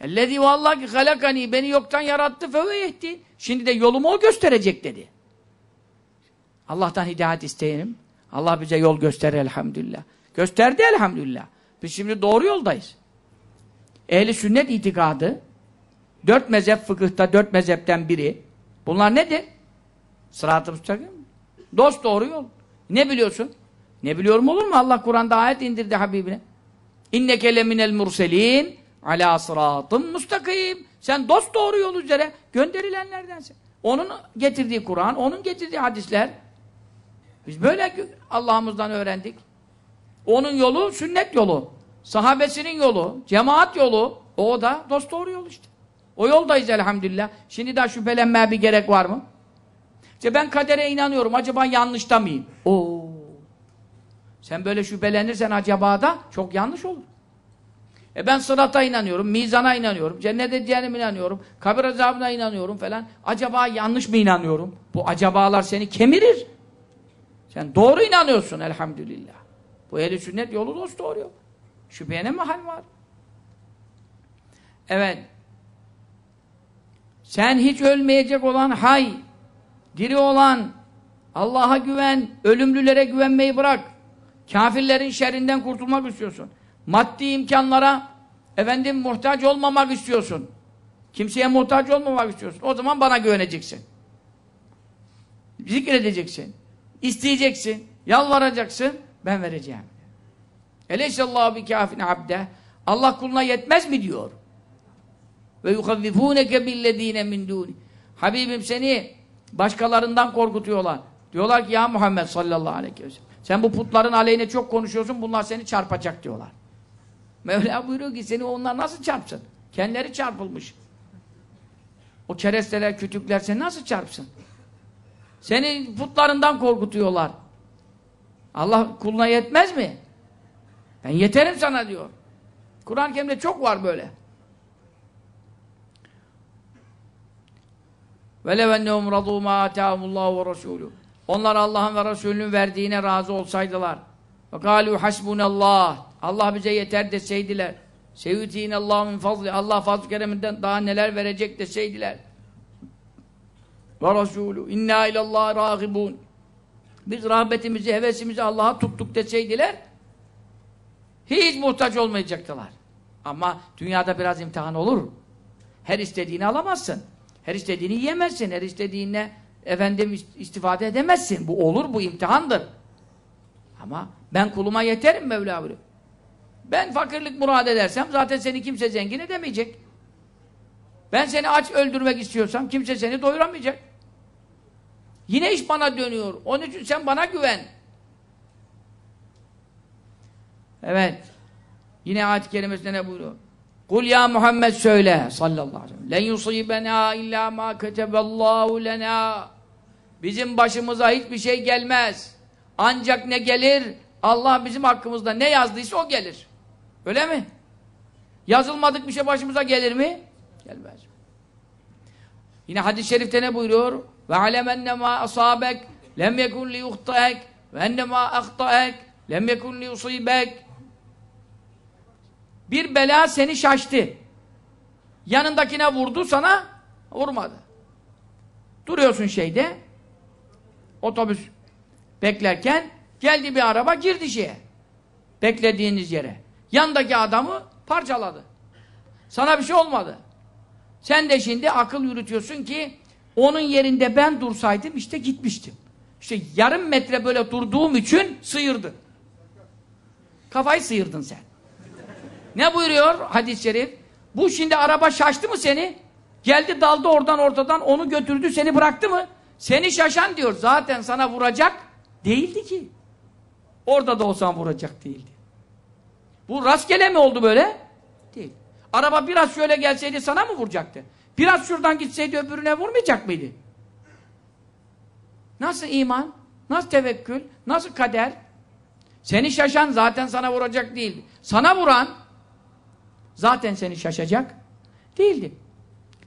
Ellezî vallahi ki halakani beni yoktan yarattı feveyehti. Şimdi de yolumu o gösterecek dedi. Allah'tan hidayet isteyelim. Allah bize yol gösterir elhamdülillah. Gösterdi elhamdülillah. Biz şimdi doğru yoldayız. Ehli sünnet itikadı dört mezhep fıkıhta dört mezhepten biri. Bunlar nedir? Sırat-ı müstakim. Dost doğru yol. Ne biliyorsun? Ne biliyorum olur mu? Allah Kur'an'da ayet indirdi Habibine. İnneke leminel murselin ala sıratın mustakim. Sen dost doğru yol üzere gönderilenlerdensin. Onun getirdiği Kur'an, onun getirdiği hadisler. Biz böyle Allah'ımızdan öğrendik. Onun yolu sünnet yolu. Sahabesinin yolu, cemaat yolu. O da dost doğru yol işte. O yoldayız elhamdülillah. Şimdi daha şüphelenmeye bir gerek var mı? İşte ben kadere inanıyorum. Acaba yanlışta mıyım? Oo. Sen böyle şüphelenirsen acaba da çok yanlış olur. E ben sırata inanıyorum, mizana inanıyorum, cennete cehenneme inanıyorum, kabir azabına inanıyorum falan. Acaba yanlış mı inanıyorum? Bu acabalar seni kemirir. Sen doğru inanıyorsun elhamdülillah. Bu ehli sünnet yolu dost doğru yol. Şüpheye ne mahal var? Evet. Sen hiç ölmeyecek olan hay, diri olan, Allah'a güven, ölümlülere güvenmeyi bırak. Kafirlerin şerrinden kurtulmak istiyorsun. Maddi imkanlara efendim muhtaç olmamak istiyorsun. Kimseye muhtaç olmamak istiyorsun. O zaman bana güveneceksin. Zikredeceksin. isteyeceksin. Yalvaracaksın. Ben vereceğim. Eleysallahu bi kafin abde. Allah kuluna yetmez mi diyor. Ve yuhavvifuneke billezine min duni. Habibim seni başkalarından korkutuyorlar. Diyorlar ki ya Muhammed sallallahu aleyhi ve sellem. Sen bu putların aleyhine çok konuşuyorsun. Bunlar seni çarpacak diyorlar. Mevla buyuruyor ki seni onlar nasıl çarpsın? Kendileri çarpılmış. O keresteler, kütükler seni nasıl çarpsın? Seni putlarından korkutuyorlar. Allah kuluna yetmez mi? Ben yeterim sana diyor. Kur'an-ı Kerim'de çok var böyle. وَلَوْ اَنَّهُمْ رَضُوا مَا آتَاهُمُ اللّٰهُ وَرَسُولُهُ Onlar Allah'ın ve Resulünün verdiğine razı olsaydılar. وَقَالُوا حَسْبُنَ اللّٰهِ Allah bize yeter deseydiler. سَيُتِينَ اللّٰهُ مِنْ فَضْلِ Allah fazl-ı kereminden daha neler verecek deseydiler. وَرَسُولُهُ اِنَّا اِلَى اللّٰهِ رَاغِبُونَ Biz rağbetimizi, hevesimizi Allah'a tuttuk deseydiler hiç muhtaç olmayacaktılar. Ama dünyada biraz imtihan olur. Her istediğini alamazsın. Her istediğini yiyemezsin. Her istediğine efendim istifade edemezsin. Bu olur, bu imtihandır. Ama ben kuluma yeterim Mevla buyuruyor. Ben fakirlik murad edersem zaten seni kimse zengin edemeyecek. Ben seni aç öldürmek istiyorsam kimse seni doyuramayacak. Yine iş bana dönüyor. Onun için sen bana güven. Evet. Yine ayet-i kerimesinde ne buyuruyor? Kul ya Muhammed söyle sallallahu aleyhi ve sellem. Len yusibena illa ma keteballahu lena. Bizim başımıza hiçbir şey gelmez. Ancak ne gelir? Allah bizim hakkımızda ne yazdıysa o gelir. Öyle mi? Yazılmadık bir şey başımıza gelir mi? Gelmez. Yine hadis-i şerifte ne buyuruyor? Ve alemenne ma asabek lem yekun li yuhtahek ve ennemâ ahtaek lem yekun li usibek bir bela seni şaştı. Yanındakine vurdu sana vurmadı. Duruyorsun şeyde otobüs beklerken geldi bir araba girdi şeye. Beklediğiniz yere. Yandaki adamı parçaladı. Sana bir şey olmadı. Sen de şimdi akıl yürütüyorsun ki onun yerinde ben dursaydım işte gitmiştim. İşte yarım metre böyle durduğum için sıyırdı. Kafayı sıyırdın sen. Ne buyuruyor hadis-i şerif? Bu şimdi araba şaştı mı seni? Geldi daldı oradan ortadan onu götürdü seni bıraktı mı? Seni şaşan diyor zaten sana vuracak değildi ki. Orada da olsan vuracak değildi. Bu rastgele mi oldu böyle? Değil. Araba biraz şöyle gelseydi sana mı vuracaktı? Biraz şuradan gitseydi öbürüne vurmayacak mıydı? Nasıl iman? Nasıl tevekkül? Nasıl kader? Seni şaşan zaten sana vuracak değildi. Sana vuran zaten seni şaşacak değildi.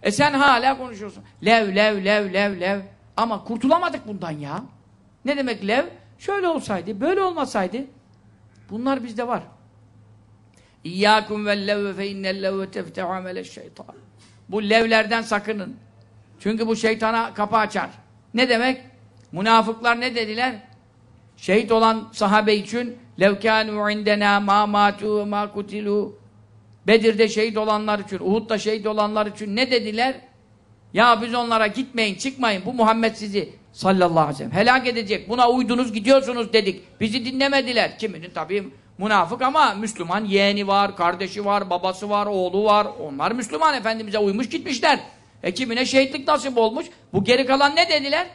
E sen hala konuşuyorsun. Lev, lev, lev, lev, lev. Ama kurtulamadık bundan ya. Ne demek lev? Şöyle olsaydı, böyle olmasaydı. Bunlar bizde var. İyyâkum vellevve fe innellevve teftehu ameleşşeytan. Bu levlerden sakının. Çünkü bu şeytana kapı açar. Ne demek? Münafıklar ne dediler? Şehit olan sahabe için levkânû indena mâ mâtû mâ kutilû Bedir'de şehit olanlar için, Uhud'da şehit olanlar için ne dediler? Ya biz onlara gitmeyin, çıkmayın. Bu Muhammed sizi sallallahu aleyhi ve sellem helak edecek. Buna uydunuz, gidiyorsunuz dedik. Bizi dinlemediler. Kiminin tabii münafık ama Müslüman yeğeni var, kardeşi var, babası var, oğlu var. Onlar Müslüman Efendimiz'e uymuş gitmişler. E kimine şehitlik nasip olmuş. Bu geri kalan ne dediler?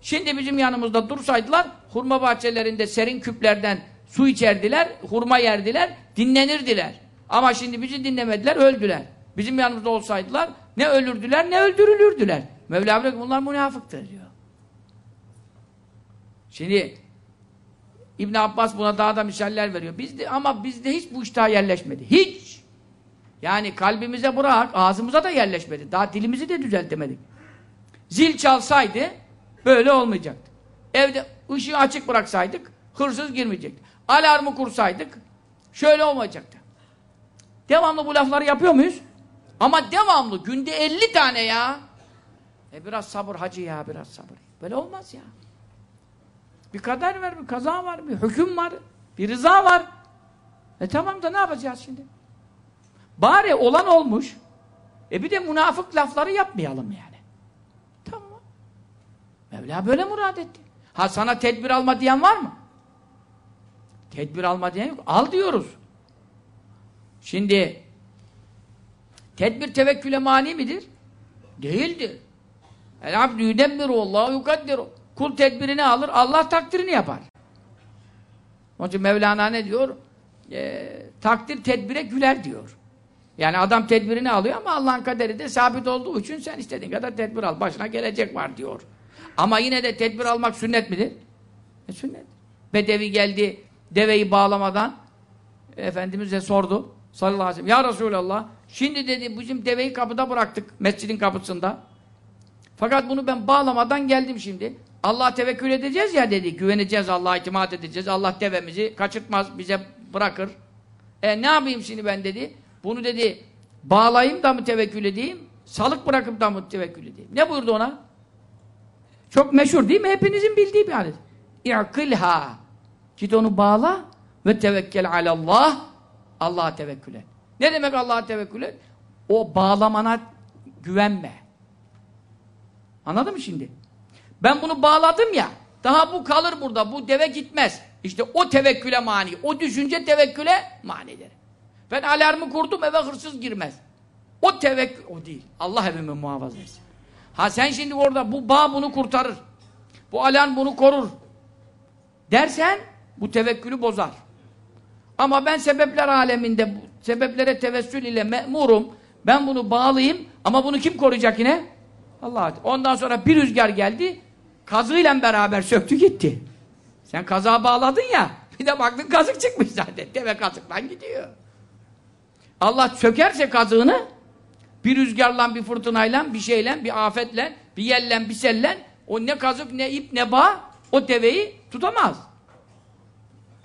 Şimdi bizim yanımızda dursaydılar, hurma bahçelerinde serin küplerden su içerdiler, hurma yerdiler, dinlenirdiler. Ama şimdi bizi dinlemediler, öldüler. Bizim yanımızda olsaydılar ne ölürdüler ne öldürülürdüler. Mevla bırak bunlar münafıktır diyor. Şimdi İbn Abbas buna daha da misaller veriyor. Bizde ama bizde hiç bu iştah yerleşmedi. Hiç. Yani kalbimize bırak, ağzımıza da yerleşmedi. Daha dilimizi de düzeltemedik. Zil çalsaydı böyle olmayacaktı. Evde ışığı açık bıraksaydık hırsız girmeyecekti. Alarmı kursaydık şöyle olmayacaktı. Devamlı bu lafları yapıyor muyuz? Ama devamlı günde 50 tane ya. E biraz sabır hacı ya biraz sabır. Böyle olmaz ya. Bir kader var, bir kaza var, bir hüküm var, bir rıza var. E tamam da ne yapacağız şimdi? Bari olan olmuş. E bir de münafık lafları yapmayalım yani. Tamam. Mevla böyle murad etti. Ha sana tedbir alma diyen var mı? Tedbir alma diyen yok. Al diyoruz. Şimdi tedbir tevekküle mani midir? Değildir. El abdü yudemmiru Allahu yukaddiru. Kul tedbirini alır, Allah takdirini yapar. Onun için Mevlana ne diyor? E, takdir tedbire güler diyor. Yani adam tedbirini alıyor ama Allah'ın kaderi de sabit olduğu için sen istediğin kadar tedbir al. Başına gelecek var diyor. Ama yine de tedbir almak sünnet midir? E sünnet. Bedevi geldi deveyi bağlamadan Efendimiz'e sordu sallallahu aleyhi ve sellem. Ya Resulallah şimdi dedi bizim deveyi kapıda bıraktık mescidin kapısında. Fakat bunu ben bağlamadan geldim şimdi. Allah tevekkül edeceğiz ya dedi. Güveneceğiz Allah'a itimat edeceğiz. Allah devemizi kaçırtmaz bize bırakır. E ne yapayım şimdi ben dedi. Bunu dedi bağlayayım da mı tevekkül edeyim? Salık bırakıp da mı tevekkül edeyim? Ne buyurdu ona? Çok meşhur değil mi? Hepinizin bildiği bir adet. İ'kilha. Git onu bağla ve tevekkel alallah. Allah'a tevekkül et. Ne demek Allah'a tevekkül et? O bağlamana güvenme. Anladın mı şimdi? Ben bunu bağladım ya, daha bu kalır burada, bu deve gitmez. İşte o tevekküle mani, o düşünce tevekküle manidir. Ben alarmı kurdum, eve hırsız girmez. O tevekkül, o değil. Allah evimi muhafaza etsin. Ha sen şimdi orada, bu bağ bunu kurtarır. Bu alarm bunu korur. Dersen, bu tevekkülü bozar. Ama ben sebepler aleminde, sebeplere tevessül ile memurum. Ben bunu bağlayayım, ama bunu kim koruyacak yine? Allah. Ondan sonra bir rüzgar geldi, kazığıyla beraber söktü gitti. Sen kazağa bağladın ya, bir de baktın kazık çıkmış zaten. Deve kazıktan gidiyor. Allah sökerse kazığını, bir rüzgarla, bir fırtınayla, bir şeyle, bir afetle, bir yellen, bir sellen, o ne kazık, ne ip, ne bağ, o deveyi tutamaz.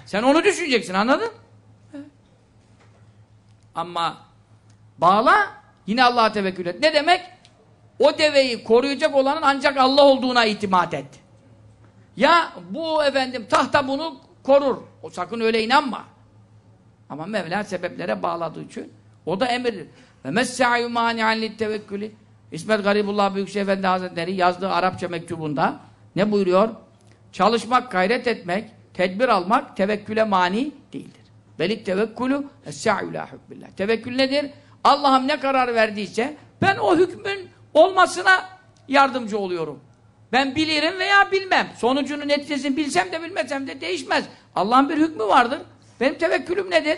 Sen onu düşüneceksin anladın? Ama bağla yine Allah'a tevekkül et. Ne demek? O deveyi koruyacak olanın ancak Allah olduğuna itimat et. Ya bu efendim tahta bunu korur. O sakın öyle inanma. Ama Mevla sebeplere bağladığı için o da emirdir. Ve messâ'yü mâni'an littevekkülü İsmet Garibullah Büyükşehir Efendi Hazretleri yazdığı Arapça mektubunda ne buyuruyor? Çalışmak, gayret etmek, tedbir almak tevekküle mani Belit tevekkülü es-sa'yu la hükmillah. Tevekkül nedir? Allah'ım ne karar verdiyse ben o hükmün olmasına yardımcı oluyorum. Ben bilirim veya bilmem. Sonucunu neticesini bilsem de bilmesem de değişmez. Allah'ın bir hükmü vardır. Benim tevekkülüm nedir?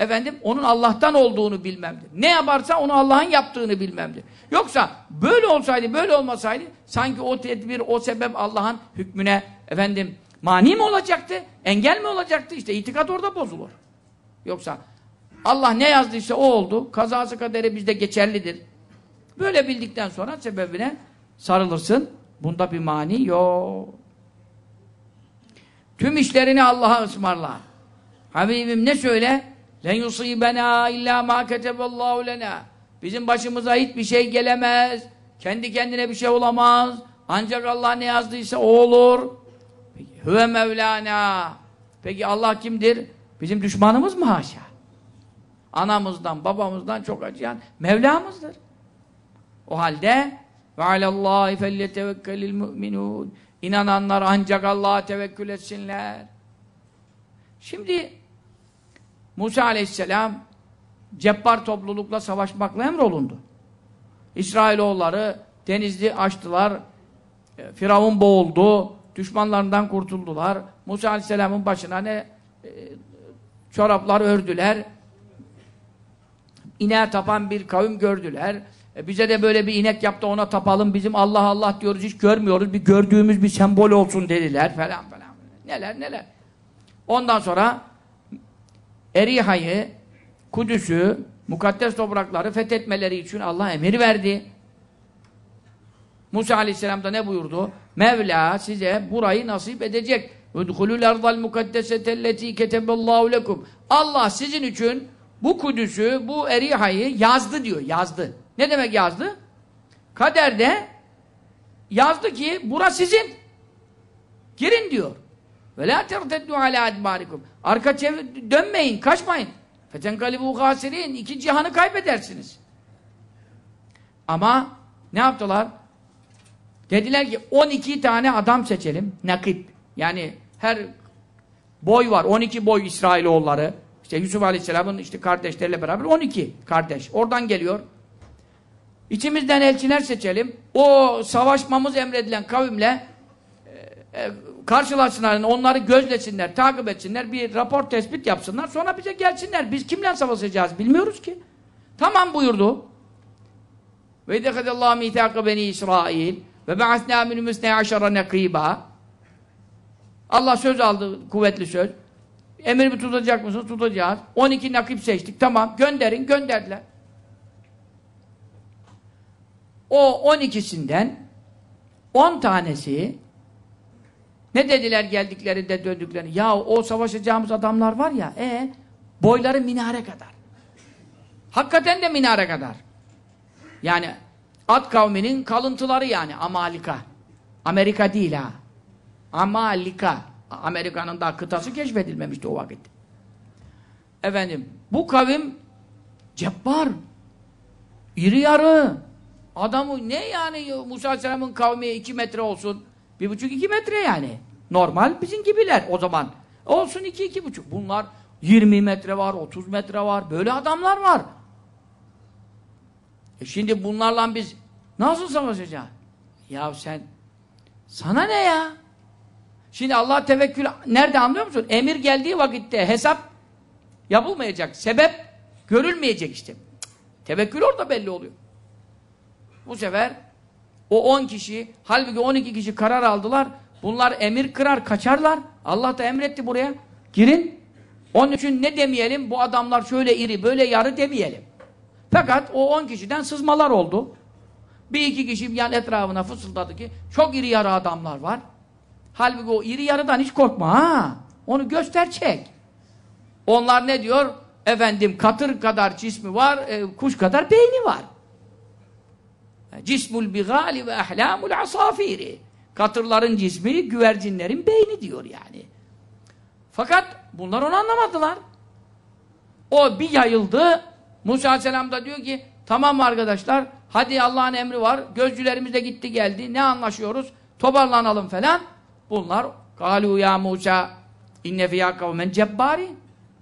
Efendim onun Allah'tan olduğunu bilmemdir. Ne yaparsa onu Allah'ın yaptığını bilmemdir. Yoksa böyle olsaydı, böyle olmasaydı sanki o tedbir, o sebep Allah'ın hükmüne efendim mani mi olacaktı? Engel mi olacaktı? İşte itikat orada bozulur. Yoksa Allah ne yazdıysa o oldu. Kazası kaderi bizde geçerlidir. Böyle bildikten sonra sebebine sarılırsın. Bunda bir mani yok. Tüm işlerini Allah'a ısmarla. Habibim ne söyle? Len yusibena illa ma keteballahu lena. Bizim başımıza hiçbir şey gelemez. Kendi kendine bir şey olamaz. Ancak Allah ne yazdıysa o olur. Hüve Mevlana. Peki Allah kimdir? Bizim düşmanımız mı haşa? Anamızdan, babamızdan çok acıyan Mevlamızdır. O halde ve alallahi felyetevekkelil mu'minun. İnananlar ancak Allah'a tevekkül etsinler. Şimdi Musa aleyhisselam cebbar toplulukla savaşmakla emrolundu. İsrailoğulları denizli açtılar. E, Firavun boğuldu. Düşmanlarından kurtuldular. Musa aleyhisselamın başına ne e, çoraplar ördüler. İneğe tapan bir kavim gördüler. E bize de böyle bir inek yaptı ona tapalım. Bizim Allah Allah diyoruz hiç görmüyoruz. Bir gördüğümüz bir sembol olsun dediler falan falan. Neler neler. Ondan sonra Eriha'yı, Kudüs'ü, mukaddes toprakları fethetmeleri için Allah emir verdi. Musa Aleyhisselam da ne buyurdu? Mevla size burayı nasip edecek. Udhulul ardal mukaddesetelleti keteballahu lekum. Allah sizin için bu Kudüs'ü, bu Eriha'yı yazdı diyor. Yazdı. Ne demek yazdı? Kaderde yazdı ki burası sizin. Girin diyor. Ve la terteddu ala adbarikum. Arka çevir, dönmeyin, kaçmayın. Fetenkalibu hasirin. İki cihanı kaybedersiniz. Ama ne yaptılar? Dediler ki 12 tane adam seçelim. Nakip. Yani her boy var. 12 boy İsrailoğulları. İşte Yusuf Aleyhisselam'ın işte kardeşleriyle beraber 12 kardeş. Oradan geliyor. İçimizden elçiler seçelim. O savaşmamız emredilen kavimle e, e, karşılaşsınlar, onları gözlesinler, takip etsinler, bir rapor tespit yapsınlar, sonra bize gelsinler. Biz kimle savaşacağız bilmiyoruz ki. Tamam buyurdu. Ve dekadallahu mithâkı beni İsrail ve ba'asnâ minhum isnâ aşara nekîbâ Allah söz aldı, kuvvetli söz. Emir tutacak mısınız? Tutacağız. 12 nakip seçtik. Tamam. Gönderin. Gönderdiler. O 12'sinden 10 tanesi ne dediler geldiklerinde döndüklerini? Ya o savaşacağımız adamlar var ya e boyları minare kadar. Hakikaten de minare kadar. Yani At kavminin kalıntıları yani Amalika. Amerika değil ha. Amalika. Amerika'nın da kıtası keşfedilmemişti o vakit. Efendim, bu kavim cebbar. iri yarı. Adamı ne yani Musa Aleyhisselam'ın kavmi iki metre olsun. Bir buçuk iki metre yani. Normal bizim gibiler o zaman. Olsun iki iki buçuk. Bunlar 20 metre var, 30 metre var. Böyle adamlar var. E şimdi bunlarla biz nasıl savaşacağız? Ya sen sana ne ya? Şimdi Allah tevekkül nerede anlıyor musun? Emir geldiği vakitte hesap yapılmayacak. Sebep görülmeyecek işte. Tevekkül orada belli oluyor. Bu sefer o 10 kişi, halbuki 12 kişi karar aldılar. Bunlar emir kırar, kaçarlar. Allah da emretti buraya. Girin. Onun için ne demeyelim? Bu adamlar şöyle iri, böyle yarı demeyelim. Fakat o 10 kişiden sızmalar oldu. Bir iki kişi yan etrafına fısıldadı ki çok iri yarı adamlar var. Halbuki o iri yarıdan hiç korkma ha. Onu göster çek. Onlar ne diyor? Efendim katır kadar cismi var, e, kuş kadar beyni var. Cismul bigali ve ahlamul asafiri. Katırların cismi, güvercinlerin beyni diyor yani. Fakat bunlar onu anlamadılar. O bir yayıldı. Musa Aleyhisselam da diyor ki tamam arkadaşlar hadi Allah'ın emri var. Gözcülerimiz de gitti geldi. Ne anlaşıyoruz? Toparlanalım falan. Bunlar galu ya Musa inne fiyâ cebbari.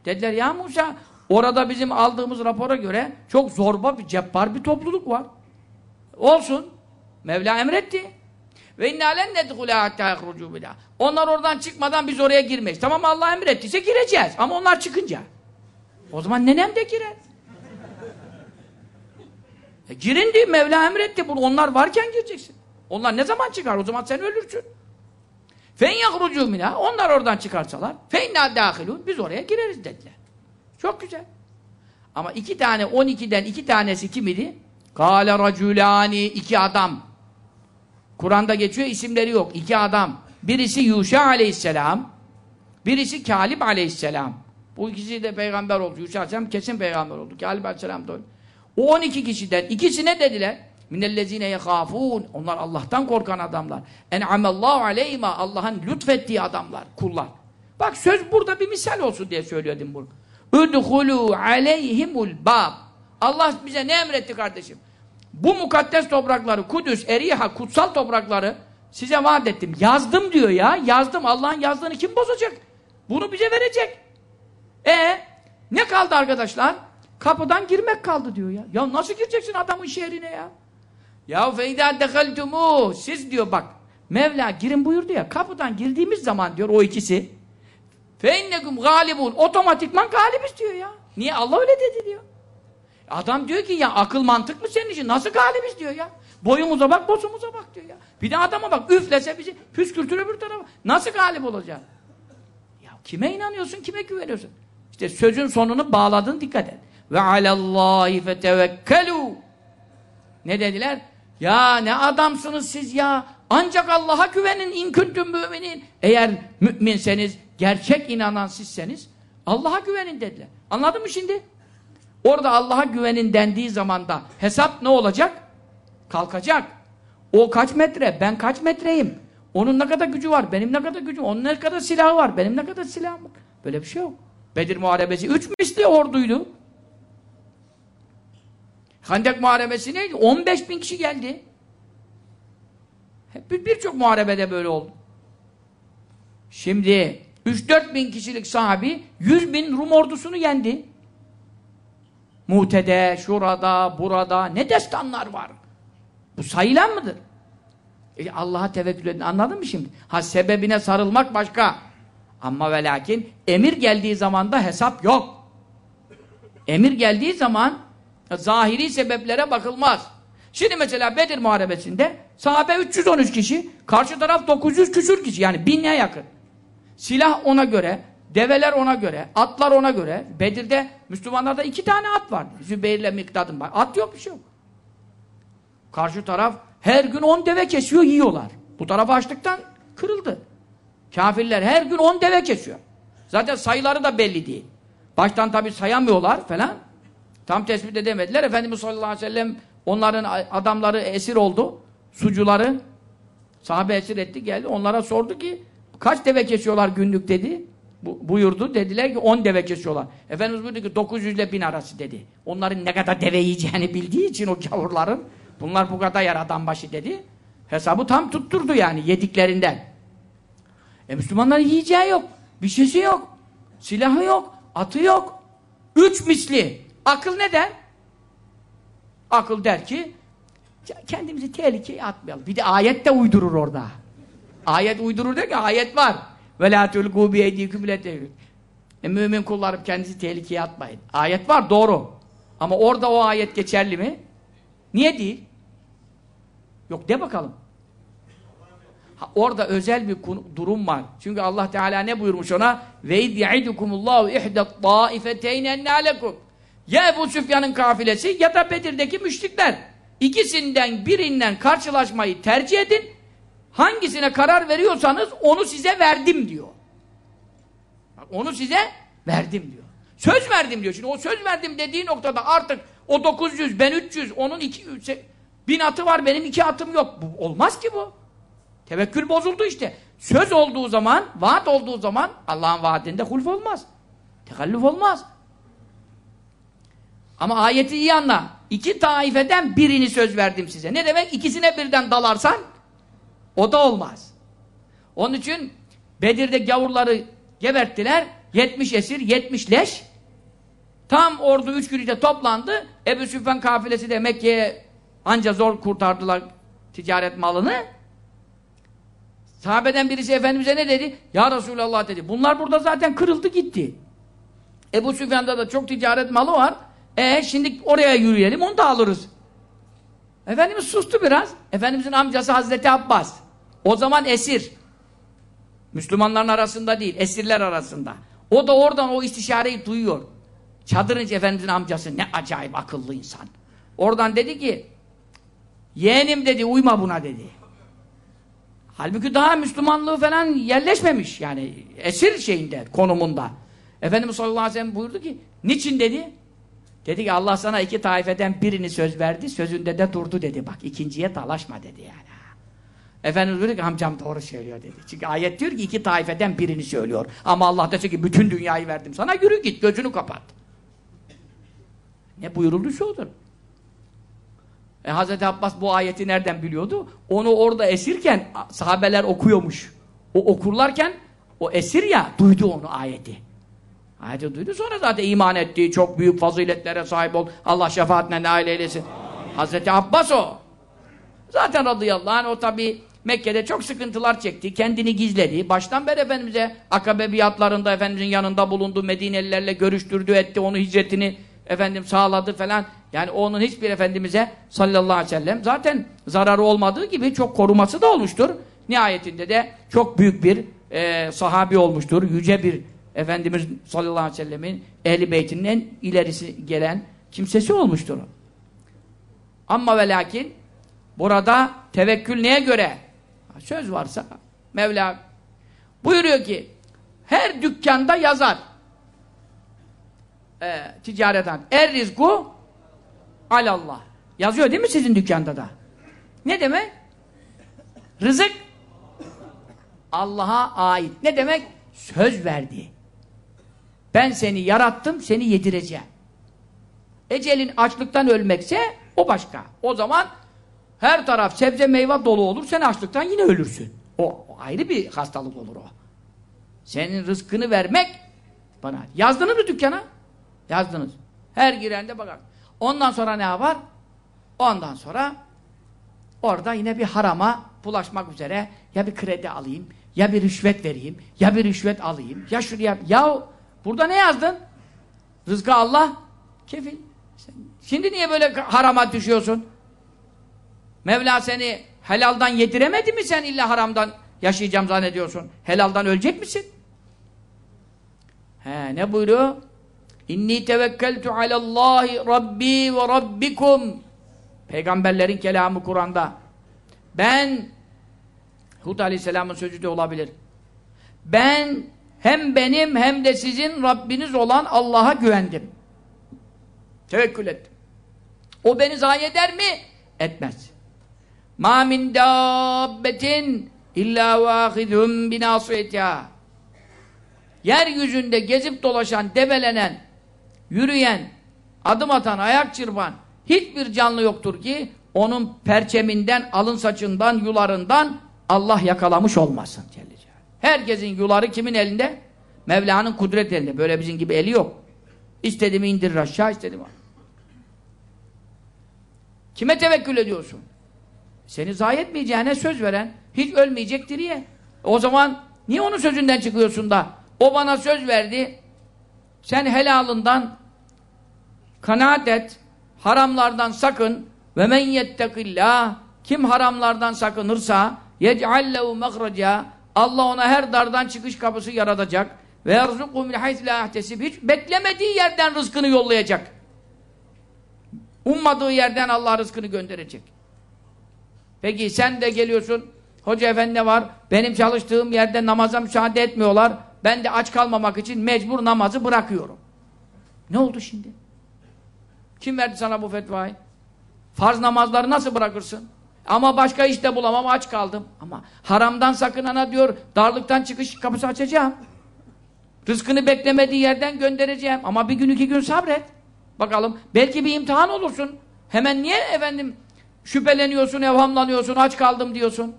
Dediler ya Musa orada bizim aldığımız rapora göre çok zorba bir cebbar bir topluluk var. Olsun. Mevla emretti. Ve inna len nedhulâ hattâ yehrucû bilâ. Onlar oradan çıkmadan biz oraya girmeyiz. Tamam Allah emrettiyse gireceğiz. Ama onlar çıkınca. O zaman nenem de girer. E girin diye Mevla emretti. Bunu onlar varken gireceksin. Onlar ne zaman çıkar? O zaman sen ölürsün. Fen yahrucu minâ. Onlar oradan çıkarsalar. Fe innâ dâhilûn. Biz oraya gireriz dediler. Çok güzel. Ama iki tane, on ikiden iki tanesi kim idi? Kâle racülâni. iki adam. Kur'an'da geçiyor, isimleri yok. İki adam. Birisi Yuşa aleyhisselam. Birisi Kalib aleyhisselam. Bu ikisi de peygamber oldu. Yuşa aleyhisselam kesin peygamber oldu. Kalib aleyhisselam da öyle. O 12 kişiden ikisine dediler. Minellezine yekâfûn. Onlar Allah'tan korkan adamlar. En'amellâhu aleyhima. Allah'ın lütfettiği adamlar, kullar. Bak söz burada bir misal olsun diye söyledim bunu. Udhulû aleyhimul bab. Allah bize ne emretti kardeşim? Bu mukaddes toprakları, Kudüs, Eriha, kutsal toprakları size vaat ettim. Yazdım diyor ya. Yazdım. Allah'ın yazdığını kim bozacak? Bunu bize verecek. E ne kaldı arkadaşlar? Kapıdan girmek kaldı diyor ya. Ya nasıl gireceksin adamın şehrine ya? Ya feyda dehaltumu. Siz diyor bak. Mevla girin buyurdu ya. Kapıdan girdiğimiz zaman diyor o ikisi. Feinnekum galibun. Otomatikman galibiz diyor ya. Niye? Allah öyle dedi diyor. Adam diyor ki ya akıl mantık mı senin için? Nasıl galibiz diyor ya. Boyumuza bak, bosumuza bak diyor ya. Bir de adama bak üflese bizi püskürtür öbür tarafa. Nasıl galip olacak? Ya kime inanıyorsun, kime güveniyorsun? İşte sözün sonunu bağladın dikkat et. Ve alallahi fetevekkelu. Ne dediler? Ya ne adamsınız siz ya. Ancak Allah'a güvenin in kuntum müminin. Eğer müminseniz, gerçek inanan sizseniz Allah'a güvenin dediler. Anladın mı şimdi? Orada Allah'a güvenin dendiği zamanda hesap ne olacak? Kalkacak. O kaç metre, ben kaç metreyim? Onun ne kadar gücü var, benim ne kadar gücüm, onun ne kadar silahı var, benim ne kadar silahım var. Böyle bir şey yok. Bedir Muharebesi üç misli orduydu. Hendek Muharebesi neydi? 15 bin kişi geldi. Birçok bir muharebede böyle oldu. Şimdi 3-4 bin kişilik sahabi 100 bin Rum ordusunu yendi. Mute'de, şurada, burada ne destanlar var. Bu sayılan mıdır? E Allah'a tevekkül edin. Anladın mı şimdi? Ha sebebine sarılmak başka. Ama ve lakin emir geldiği zaman da hesap yok. Emir geldiği zaman zahiri sebeplere bakılmaz. Şimdi mesela Bedir Muharebesi'nde sahabe 313 kişi, karşı taraf 900 küsür kişi yani binliğe yakın. Silah ona göre, develer ona göre, atlar ona göre. Bedir'de Müslümanlarda iki tane at var. Zübeyir'le Miktad'ın var. At yok bir şey yok. Karşı taraf her gün 10 deve kesiyor, yiyorlar. Bu tarafı açlıktan kırıldı. Kafirler her gün 10 deve kesiyor. Zaten sayıları da belli değil. Baştan tabi sayamıyorlar falan. Tam tespit edemediler. Efendimiz sallallahu aleyhi ve sellem onların adamları esir oldu. Sucuları sahabe esir etti geldi. Onlara sordu ki kaç deve kesiyorlar günlük dedi. Bu, buyurdu. Dediler ki 10 deve kesiyorlar. Efendimiz buyurdu ki 900 ile 1000 arası dedi. Onların ne kadar deve yiyeceğini bildiği için o gavurların bunlar bu kadar yer adam başı dedi. Hesabı tam tutturdu yani yediklerinden. E Müslümanların yiyeceği yok. Bir şeysi yok. Silahı yok. Atı yok. Üç misli. Akıl ne der? Akıl der ki kendimizi tehlikeye atmayalım. Bir de ayet de uydurur orada. Ayet uydurur der ki ayet var. Ve la tulqu bi e, Mümin kullarım kendisi tehlikeye atmayın. Ayet var doğru. Ama orada o ayet geçerli mi? Niye değil? Yok de bakalım. Ha, orada özel bir durum var. Çünkü Allah Teala ne buyurmuş ona? Ve iz ya'idukumullahu ihdat taifeteyn ennalekum. Ya Ebu Süfyan'ın kafilesi ya da Bedir'deki müşrikler. İkisinden birinden karşılaşmayı tercih edin. hangisine karar veriyorsanız onu size verdim diyor. Onu size verdim diyor. Söz verdim diyor. Şimdi o söz verdim dediği noktada artık o 900, ben 300, onun 200, bin atı var, benim iki atım yok. Bu, olmaz ki bu. Tevekkül bozuldu işte. Söz olduğu zaman, vaat olduğu zaman Allah'ın vaadinde hulf olmaz. Tekallüf olmaz. Ama ayeti iyi anla. İki taifeden birini söz verdim size. Ne demek? İkisine birden dalarsan o da olmaz. Onun için Bedir'de gavurları geberttiler. 70 esir, 70 leş. Tam ordu üç günde toplandı. Ebu Süfyan kafilesi de Mekke'ye anca zor kurtardılar ticaret malını. Sahabeden birisi Efendimiz'e ne dedi? Ya Resulallah dedi. Bunlar burada zaten kırıldı gitti. Ebu Süfyan'da da çok ticaret malı var. E şimdi oraya yürüyelim onu da alırız. Efendimiz sustu biraz. Efendimizin amcası Hazreti Abbas. O zaman esir. Müslümanların arasında değil, esirler arasında. O da oradan o istişareyi duyuyor. Çadırın Efendimizin amcası ne acayip akıllı insan. Oradan dedi ki yeğenim dedi uyma buna dedi. Halbuki daha Müslümanlığı falan yerleşmemiş yani esir şeyinde, konumunda. Efendimiz sallallahu aleyhi ve sellem buyurdu ki niçin dedi? Dedi ki Allah sana iki taifeden birini söz verdi, sözünde de durdu dedi. Bak ikinciye dalaşma dedi yani. Efendimiz buyurdu ki amcam doğru söylüyor dedi. Çünkü ayet diyor ki iki taifeden birini söylüyor. Ama Allah dese ki bütün dünyayı verdim sana yürü git gözünü kapat. Ne buyurulduysa odur. E, Hazreti Abbas bu ayeti nereden biliyordu? Onu orada esirken sahabeler okuyormuş. O okurlarken o esir ya duydu onu ayeti. Ayeti duydu sonra zaten iman etti. Çok büyük faziletlere sahip ol. Allah şefaatine nail eylesin. Hazreti Abbas o. Zaten radıyallahu anh o tabi Mekke'de çok sıkıntılar çekti. Kendini gizledi. Baştan beri Efendimiz'e akabe biatlarında Efendimiz'in yanında bulundu. Medinelilerle görüştürdü etti. Onu hicretini efendim sağladı falan. Yani onun hiçbir Efendimiz'e sallallahu aleyhi ve sellem zaten zararı olmadığı gibi çok koruması da olmuştur. Nihayetinde de çok büyük bir e, sahabi olmuştur. Yüce bir Efendimiz sallallahu aleyhi ve sellemin ehli beytinin en ilerisi gelen kimsesi olmuştur. Ama ve lakin burada tevekkül neye göre? Söz varsa Mevla buyuruyor ki her dükkanda yazar e, ticaretten er rizku alallah. Yazıyor değil mi sizin dükkanda da? Ne demek? Rızık Allah'a ait. Ne demek? Söz verdi. Ben seni yarattım, seni yedireceğim. Ecelin açlıktan ölmekse o başka. O zaman her taraf sebze meyve dolu olur, sen açlıktan yine ölürsün. O, o ayrı bir hastalık olur o. Senin rızkını vermek bana. Yazdınız mı dükkana? Yazdınız. Her girende bakar. Ondan sonra ne var? Ondan sonra orada yine bir harama bulaşmak üzere ya bir kredi alayım, ya bir rüşvet vereyim, ya bir rüşvet alayım, ya şuraya... Ya burada ne yazdın? Rızkı Allah kefil. Şimdi niye böyle harama düşüyorsun? Mevla seni helaldan yediremedi mi sen illa haramdan yaşayacağım zannediyorsun? Helaldan ölecek misin? He, ne buyuruyor? İnni tevekkeltu alallahi rabbi ve rabbikum Peygamberlerin kelamı Kur'an'da. Ben Hud Aleyhisselam'ın sözü de olabilir. Ben hem benim hem de sizin Rabbiniz olan Allah'a güvendim. Tevekkül ettim. O beni zayi eder mi? Etmez. Ma min dabbetin illa vâhidhum binâsiyetâ Yeryüzünde gezip dolaşan, debelenen, yürüyen, adım atan, ayak çırpan hiçbir canlı yoktur ki onun perçeminden, alın saçından, yularından Allah yakalamış olmasın. Herkesin yuları kimin elinde? Mevla'nın kudret elinde. Böyle bizim gibi eli yok. İstediğimi indirir aşağı, istediğimi Kime tevekkül ediyorsun? Seni zayi etmeyeceğine söz veren, hiç ölmeyecektir diye. O zaman niye onun sözünden çıkıyorsun da? O bana söz verdi, sen helalından kanaat et, haramlardan sakın ve men yettekillah kim haramlardan sakınırsa yec'allehu mehreca Allah ona her dardan çıkış kapısı yaratacak ve yerzuku min hayth la hiç beklemediği yerden rızkını yollayacak. Ummadığı yerden Allah rızkını gönderecek. Peki sen de geliyorsun Hoca efendi var. Benim çalıştığım yerde namaza müsaade etmiyorlar. Ben de aç kalmamak için mecbur namazı bırakıyorum. Ne oldu şimdi? Kim verdi sana bu fetvayı? Farz namazları nasıl bırakırsın? Ama başka işte bulamam aç kaldım. Ama haramdan sakınana diyor darlıktan çıkış kapısı açacağım. Rızkını beklemediği yerden göndereceğim. Ama bir gün iki gün sabret. Bakalım belki bir imtihan olursun. Hemen niye efendim şüpheleniyorsun, evhamlanıyorsun, aç kaldım diyorsun.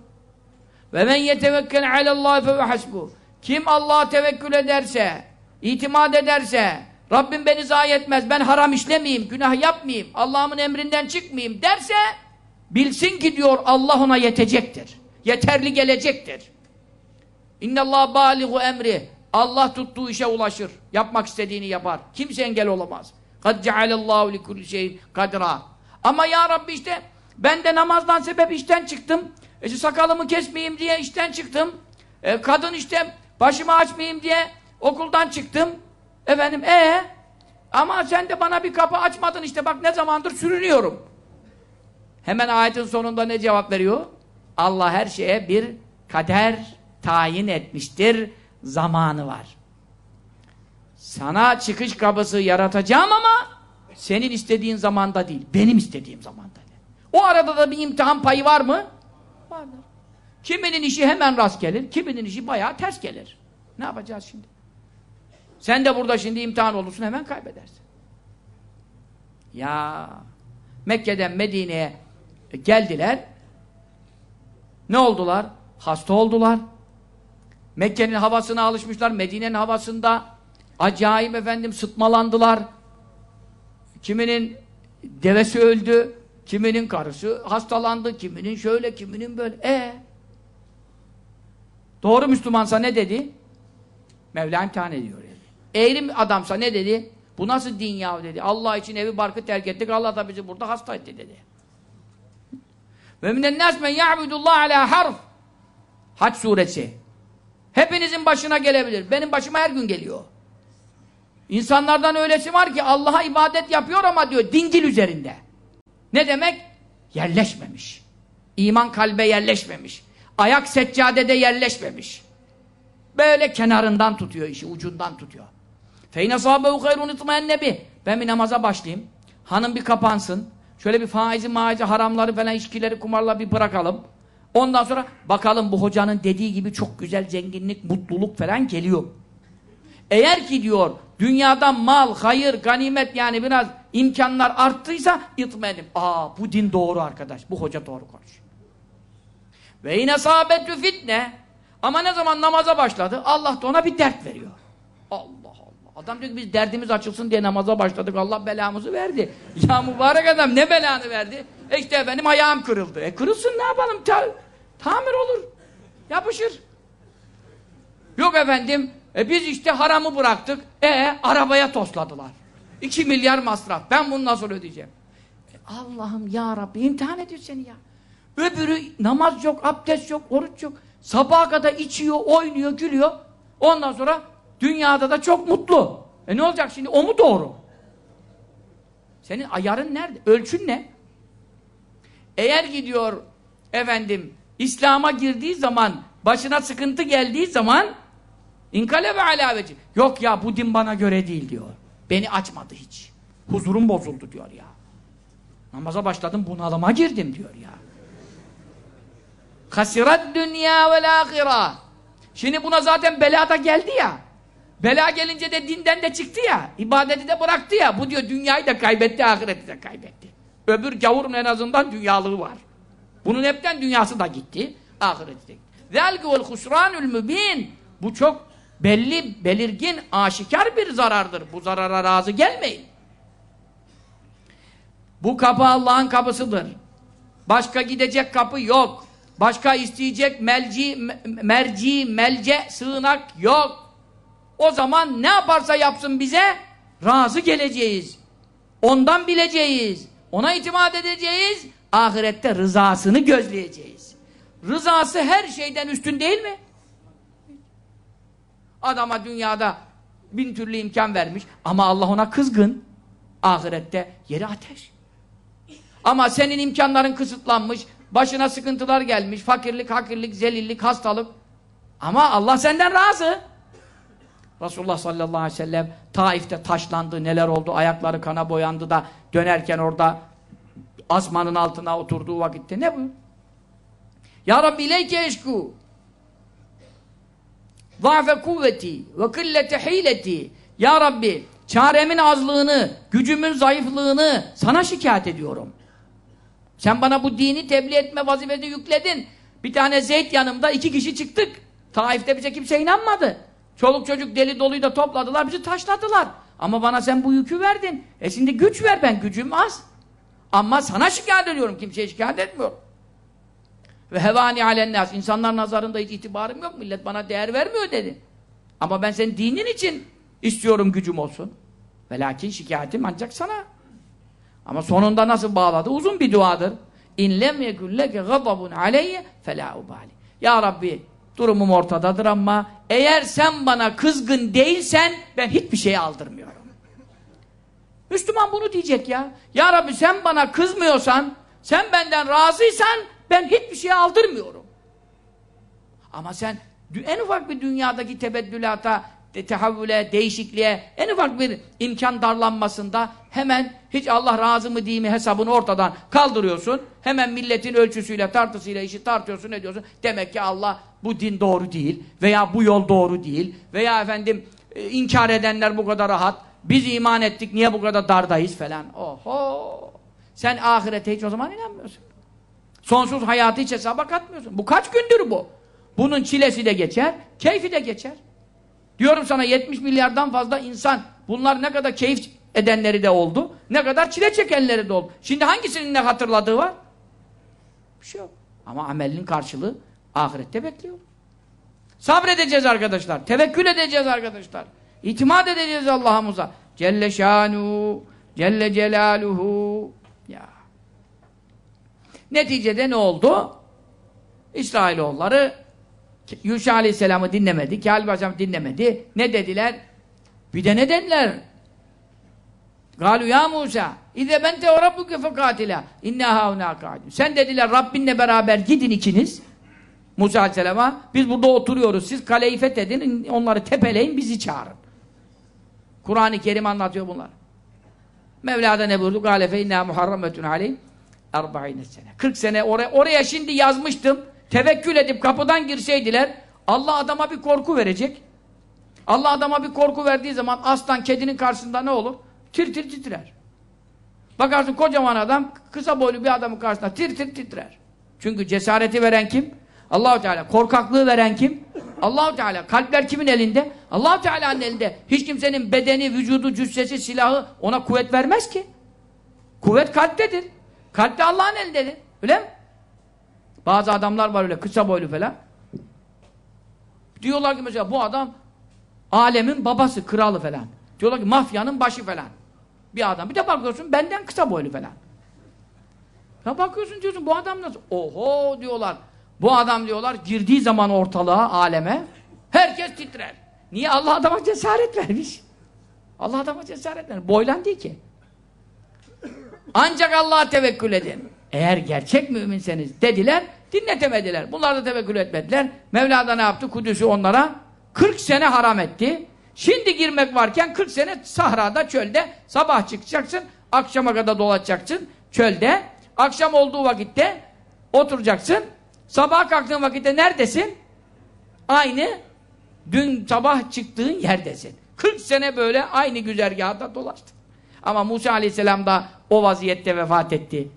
Ve men yetevekkel alallahi fe hasbu. Kim Allah'a tevekkül ederse, itimat ederse, Rabbim beni zayi etmez, ben haram işlemeyeyim, günah yapmayayım, Allah'ımın emrinden çıkmayayım derse, Bilsin ki diyor Allah ona yetecektir. Yeterli gelecektir. İnnallâh bâligu emri. Allah tuttuğu işe ulaşır. Yapmak istediğini yapar. Kimse engel olamaz. Kad cealallâhu likulli şeyin kadra. Ama ya Rabbi işte ben de namazdan sebep işten çıktım. E, sakalımı kesmeyeyim diye işten çıktım. E, kadın işte başımı açmayayım diye okuldan çıktım. Efendim e ama sen de bana bir kapı açmadın işte bak ne zamandır sürünüyorum. Hemen ayetin sonunda ne cevap veriyor? Allah her şeye bir kader tayin etmiştir. Zamanı var. Sana çıkış kapısı yaratacağım ama senin istediğin zamanda değil. Benim istediğim zamanda değil. O arada da bir imtihan payı var mı? Vardır. Kiminin işi hemen rast gelir, kiminin işi bayağı ters gelir. Ne yapacağız şimdi? Sen de burada şimdi imtihan olursun hemen kaybedersin. Ya Mekke'den Medine'ye geldiler. Ne oldular? Hasta oldular. Mekke'nin havasına alışmışlar. Medine'nin havasında acayip efendim sıtmalandılar. Kiminin devesi öldü. Kiminin karısı hastalandı. Kiminin şöyle, kiminin böyle. E Doğru Müslümansa ne dedi? Mevla imtihan ediyor. Yani. Eğri adamsa ne dedi? Bu nasıl din yahu dedi. Allah için evi barkı terk ettik. Allah da bizi burada hasta etti dedi. Ve minen nas men ya'budullah ala harf. Hac suresi. Hepinizin başına gelebilir. Benim başıma her gün geliyor. İnsanlardan öylesi var ki Allah'a ibadet yapıyor ama diyor dingil üzerinde. Ne demek? Yerleşmemiş. İman kalbe yerleşmemiş. Ayak seccadede yerleşmemiş. Böyle kenarından tutuyor işi, ucundan tutuyor. Feyne sahabehu hayrun itmaennebi. Ben bir namaza başlayayım. Hanım bir kapansın. Şöyle bir faizi, maizi, haramları falan, içkileri, kumarla bir bırakalım. Ondan sonra bakalım bu hocanın dediği gibi çok güzel zenginlik, mutluluk falan geliyor. Eğer ki diyor dünyadan mal, hayır, ganimet yani biraz imkanlar arttıysa itmenim. Aa bu din doğru arkadaş. Bu hoca doğru konuşuyor. Ve yine sahabetü fitne. Ama ne zaman namaza başladı Allah da ona bir dert veriyor. Allah. Adam diyor ki biz derdimiz açılsın diye namaza başladık. Allah belamızı verdi. Ya mübarek adam ne belanı verdi? E işte efendim ayağım kırıldı. E kırılsın ne yapalım? Ta tamir olur. Yapışır. Yok efendim e biz işte haramı bıraktık. E arabaya tosladılar. 2 milyar masraf. Ben bunu nasıl ödeyeceğim? E, Allah'ım ya Rabbi imtihan ediyor seni ya. Öbürü namaz yok, abdest yok, oruç yok. Sabaha kadar içiyor, oynuyor, gülüyor. Ondan sonra dünyada da çok mutlu. E ne olacak şimdi? O mu doğru? Senin ayarın nerede? Ölçün ne? Eğer gidiyor efendim İslam'a girdiği zaman başına sıkıntı geldiği zaman inkale ve alaveci. Yok ya bu din bana göre değil diyor. Beni açmadı hiç. Huzurum bozuldu diyor ya. Namaza başladım bunalıma girdim diyor ya. Hasirat dünya vel ahira. Şimdi buna zaten bela da geldi ya. Bela gelince de dinden de çıktı ya. ibadeti de bıraktı ya. Bu diyor dünyayı da kaybetti, ahireti de kaybetti. Öbür gavurun en azından dünyalığı var. Bunun hepten dünyası da gitti. Ahireti de gitti. ذَلْكُ وَالْخُسْرَانُ الْمُب۪ينَ Bu çok belli, belirgin, aşikar bir zarardır. Bu zarara razı gelmeyin. Bu kapı Allah'ın kapısıdır. Başka gidecek kapı yok. Başka isteyecek melci, merci, melce, sığınak yok. O zaman ne yaparsa yapsın bize razı geleceğiz. Ondan bileceğiz. Ona itimat edeceğiz. Ahirette rızasını gözleyeceğiz. Rızası her şeyden üstün değil mi? Adama dünyada bin türlü imkan vermiş ama Allah ona kızgın. Ahirette yeri ateş. Ama senin imkanların kısıtlanmış, başına sıkıntılar gelmiş, fakirlik, hakirlik, zelillik, hastalık. Ama Allah senden razı. Resulullah sallallahu aleyhi ve sellem Taif'te taşlandı, neler oldu, ayakları kana boyandı da dönerken orada asmanın altına oturduğu vakitte ne buyur? Ya Rabbi ileyke eşku zâfe kuvveti ve kıllete hileti Ya Rabbi çaremin azlığını, gücümün zayıflığını sana şikayet ediyorum. Sen bana bu dini tebliğ etme vazifesini yükledin. Bir tane Zeyd yanımda iki kişi çıktık. Taif'te bize kimse inanmadı. Çoluk çocuk deli doluyu da topladılar, bizi taşladılar. Ama bana sen bu yükü verdin. E şimdi güç ver ben, gücüm az. Ama sana şikayet ediyorum, kimseye şikayet etmiyorum. Ve hevani alennas, insanlar nazarında hiç itibarım yok, millet bana değer vermiyor dedi. Ama ben senin dinin için istiyorum gücüm olsun. Ve lakin şikayetim ancak sana. Ama sonunda nasıl bağladı? Uzun bir duadır. İn lem yekun leke gadabun aleyye felâ ubali. Ya Rabbi durumum ortadadır ama eğer sen bana kızgın değilsen ben hiçbir şey aldırmıyorum. Müslüman bunu diyecek ya. Ya Rabbi sen bana kızmıyorsan, sen benden razıysan ben hiçbir şey aldırmıyorum. Ama sen en ufak bir dünyadaki tebeddülata, de, tehavvüle, değişikliğe, en ufak bir imkan darlanmasında hemen hiç Allah razı mı değil mi hesabını ortadan kaldırıyorsun. Hemen milletin ölçüsüyle, tartısıyla işi tartıyorsun, ne diyorsun? Demek ki Allah bu din doğru değil veya bu yol doğru değil veya efendim e, inkar edenler bu kadar rahat. Biz iman ettik, niye bu kadar dardayız falan. Oho! Sen ahirete hiç o zaman inanmıyorsun. Sonsuz hayatı hiç hesaba katmıyorsun. Bu kaç gündür bu? Bunun çilesi de geçer, keyfi de geçer. Diyorum sana 70 milyardan fazla insan, bunlar ne kadar keyif edenleri de oldu, ne kadar çile çekenleri de oldu. Şimdi hangisinin ne hatırladığı var? Bir şey yok. Ama amelin karşılığı ahirette bekliyor. Sabredeceğiz arkadaşlar, tevekkül edeceğiz arkadaşlar. İtimat edeceğiz Allah'ımıza. Celle şanu, Celle celaluhu. Ya. Neticede ne oldu? İsrailoğulları Yuşa Aleyhisselam'ı dinlemedi, Kâlib Aleyhisselam dinlemedi. Ne dediler? Bir de ne dediler? Galu ya Musa İze bente ve rabbuke fekatila inna hauna kâidun. Sen dediler Rabbinle beraber gidin ikiniz. Musa Aleyhisselam'a biz burada oturuyoruz. Siz kaleyi fethedin, onları tepeleyin, bizi çağırın. Kur'an-ı Kerim anlatıyor bunlar. Mevla'da ne buyurdu? Gâle fe innâ muharrametun aleyh erba'ine sene. 40 sene oraya, oraya şimdi yazmıştım. Tevekkül edip kapıdan girseydiler Allah adama bir korku verecek. Allah adama bir korku verdiği zaman aslan kedinin karşısında ne olur? Tir tir titrer. Bakarsın kocaman adam kısa boylu bir adamın karşısında tir tir titrer. Çünkü cesareti veren kim? Allahu Teala. Korkaklığı veren kim? Allahu Teala. Kalpler kimin elinde? Allahu Teala'nın elinde. Hiç kimsenin bedeni, vücudu, cüssesi, silahı ona kuvvet vermez ki. Kuvvet kalptedir. Kalp Allah'ın elindedir. Öyle mi? Bazı adamlar var öyle kısa boylu falan. Diyorlar ki mesela bu adam alemin babası, kralı falan. Diyorlar ki mafyanın başı falan. Bir adam. Bir de bakıyorsun benden kısa boylu falan. Ya bakıyorsun diyorsun bu adam nasıl? Oho diyorlar. Bu adam diyorlar girdiği zaman ortalığa, aleme herkes titrer. Niye? Allah adama cesaret vermiş. Allah adama cesaret vermiş. Boylan değil ki. Ancak Allah'a tevekkül edin. Eğer gerçek müminseniz dediler, dinletemediler. Bunlar da tevekkül etmediler. Mevla da ne yaptı? Kudüs'ü onlara 40 sene haram etti. Şimdi girmek varken 40 sene sahrada, çölde, sabah çıkacaksın, akşama kadar dolaşacaksın çölde. Akşam olduğu vakitte oturacaksın. Sabah kalktığın vakitte neredesin? Aynı dün sabah çıktığın yerdesin. 40 sene böyle aynı güzergahda dolaştın. Ama Musa Aleyhisselam da o vaziyette vefat etti.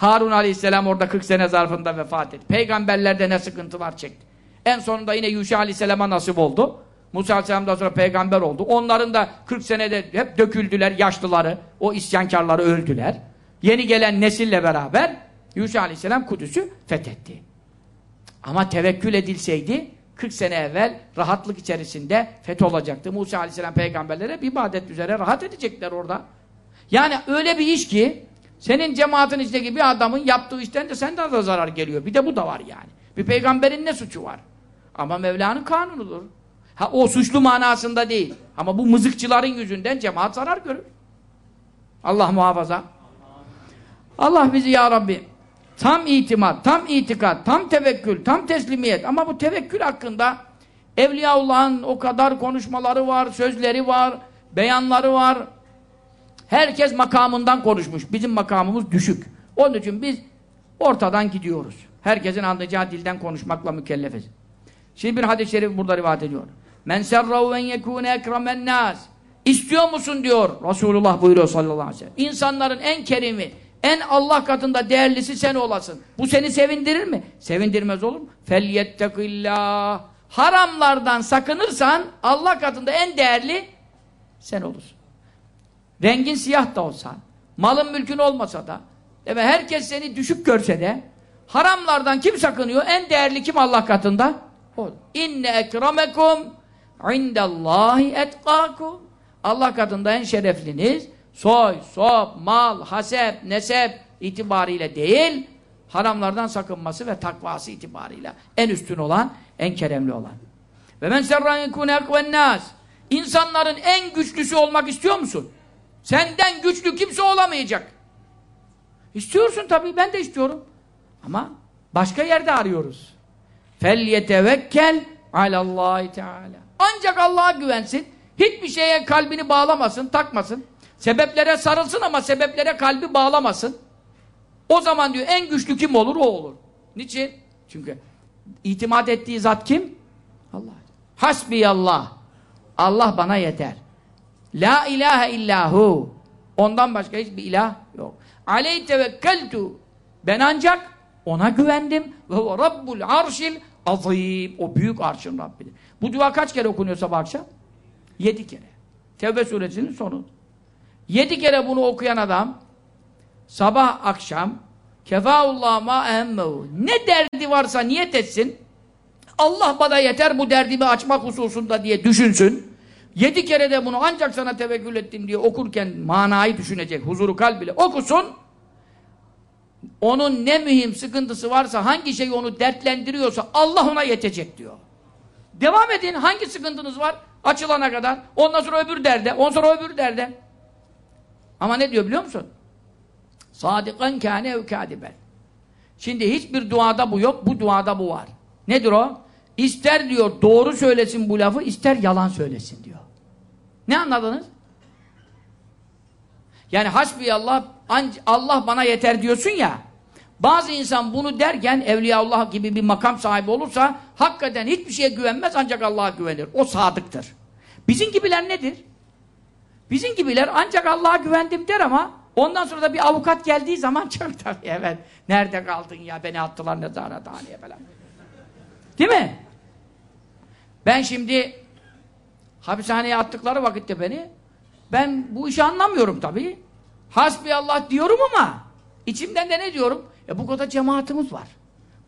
Harun Aleyhisselam orada 40 sene zarfında vefat etti. Peygamberlerde ne sıkıntılar çekti. En sonunda yine Yuşa Aleyhisselam'a nasip oldu. Musa Aleyhisselam'dan sonra peygamber oldu. Onların da 40 senede hep döküldüler yaşlıları. O isyankarları öldüler. Yeni gelen nesille beraber Yuşa Aleyhisselam Kudüs'ü fethetti. Ama tevekkül edilseydi 40 sene evvel rahatlık içerisinde feth olacaktı. Musa Aleyhisselam peygamberlere bir ibadet üzere rahat edecekler orada. Yani öyle bir iş ki senin cemaatin içindeki bir adamın yaptığı işten de senden de zarar geliyor. Bir de bu da var yani. Bir peygamberin ne suçu var? Ama Mevla'nın kanunudur. Ha o suçlu manasında değil. Ama bu mızıkçıların yüzünden cemaat zarar görür. Allah muhafaza. Allah bizi ya Rabbi tam itimat, tam itikat, tam tevekkül, tam teslimiyet. Ama bu tevekkül hakkında Evliyaullah'ın o kadar konuşmaları var, sözleri var, beyanları var. Herkes makamından konuşmuş. Bizim makamımız düşük. Onun için biz ortadan gidiyoruz. Herkesin anlayacağı dilden konuşmakla mükellefiz. Şimdi bir hadis-i şerif burada rivayet ediyor. Men serrahu en yekûne ekremen nas. İstiyor musun diyor Resulullah buyuruyor sallallahu aleyhi ve sellem. İnsanların en kerimi, en Allah katında değerlisi sen olasın. Bu seni sevindirir mi? Sevindirmez olur mu? Felyettekillah. Haramlardan sakınırsan Allah katında en değerli sen olursun. Rengin siyah da olsa, malın mülkün olmasa da, evet, herkes seni düşük görse de, haramlardan kim sakınıyor? En değerli kim Allah katında? O. İnne ekremekum indallahi etkakum. Allah katında en şerefliniz, soy, sop, mal, hasep, nesep itibariyle değil, haramlardan sakınması ve takvası itibariyle en üstün olan, en keremli olan. Ve men serran yekûne ekven nas. İnsanların en güçlüsü olmak istiyor musun? Senden güçlü kimse olamayacak. İstiyorsun tabii, ben de istiyorum. Ama başka yerde arıyoruz. فَلْيَتَوَكَّلْ عَلَى اللّٰهِ Teala. Ancak Allah'a güvensin. Hiçbir şeye kalbini bağlamasın, takmasın. Sebeplere sarılsın ama sebeplere kalbi bağlamasın. O zaman diyor en güçlü kim olur? O olur. Niçin? Çünkü itimat ettiği zat kim? Allah. Hasbiyallah. Allah bana yeter. La ilahe illahu. Ondan başka hiçbir ilah yok. Aleyh tevekkeltu. Ben ancak ona güvendim. Ve huve rabbul arşil azim. O büyük arşın Rabbidir. Bu dua kaç kere okunuyor sabah akşam? Yedi kere. Tevbe suresinin sonu. Yedi kere bunu okuyan adam sabah akşam kefaullah ma ehemmehu ne derdi varsa niyet etsin Allah bana yeter bu derdimi açmak hususunda diye düşünsün. Yedi kere de bunu ancak sana tevekkül ettim diye okurken manayı düşünecek. Huzuru kalbiyle okusun. Onun ne mühim sıkıntısı varsa hangi şey onu dertlendiriyorsa Allah ona yetecek diyor. Devam edin. Hangi sıkıntınız var? Açılana kadar. Ondan sonra öbür derde. Ondan sonra öbür derde. Ama ne diyor biliyor musun? Sadikan kâne ev kâdiben. Şimdi hiçbir duada bu yok. Bu duada bu var. Nedir o? İster diyor doğru söylesin bu lafı, ister yalan söylesin diyor. Ne anladınız? Yani hasbiyallah Allah bana yeter diyorsun ya. Bazı insan bunu derken Evliyaullah gibi bir makam sahibi olursa hakikaten hiçbir şeye güvenmez ancak Allah'a güvenir. O sadıktır. Bizim gibiler nedir? Bizim gibiler ancak Allah'a güvendim der ama ondan sonra da bir avukat geldiği zaman çok tabii evet. Nerede kaldın ya beni attılar nezarethaneye falan. Değil mi? Ben şimdi hapishaneye attıkları vakitte beni ben bu işi anlamıyorum tabii. Hasbiyallah diyorum ama içimden de ne diyorum? E bu kadar cemaatimiz var.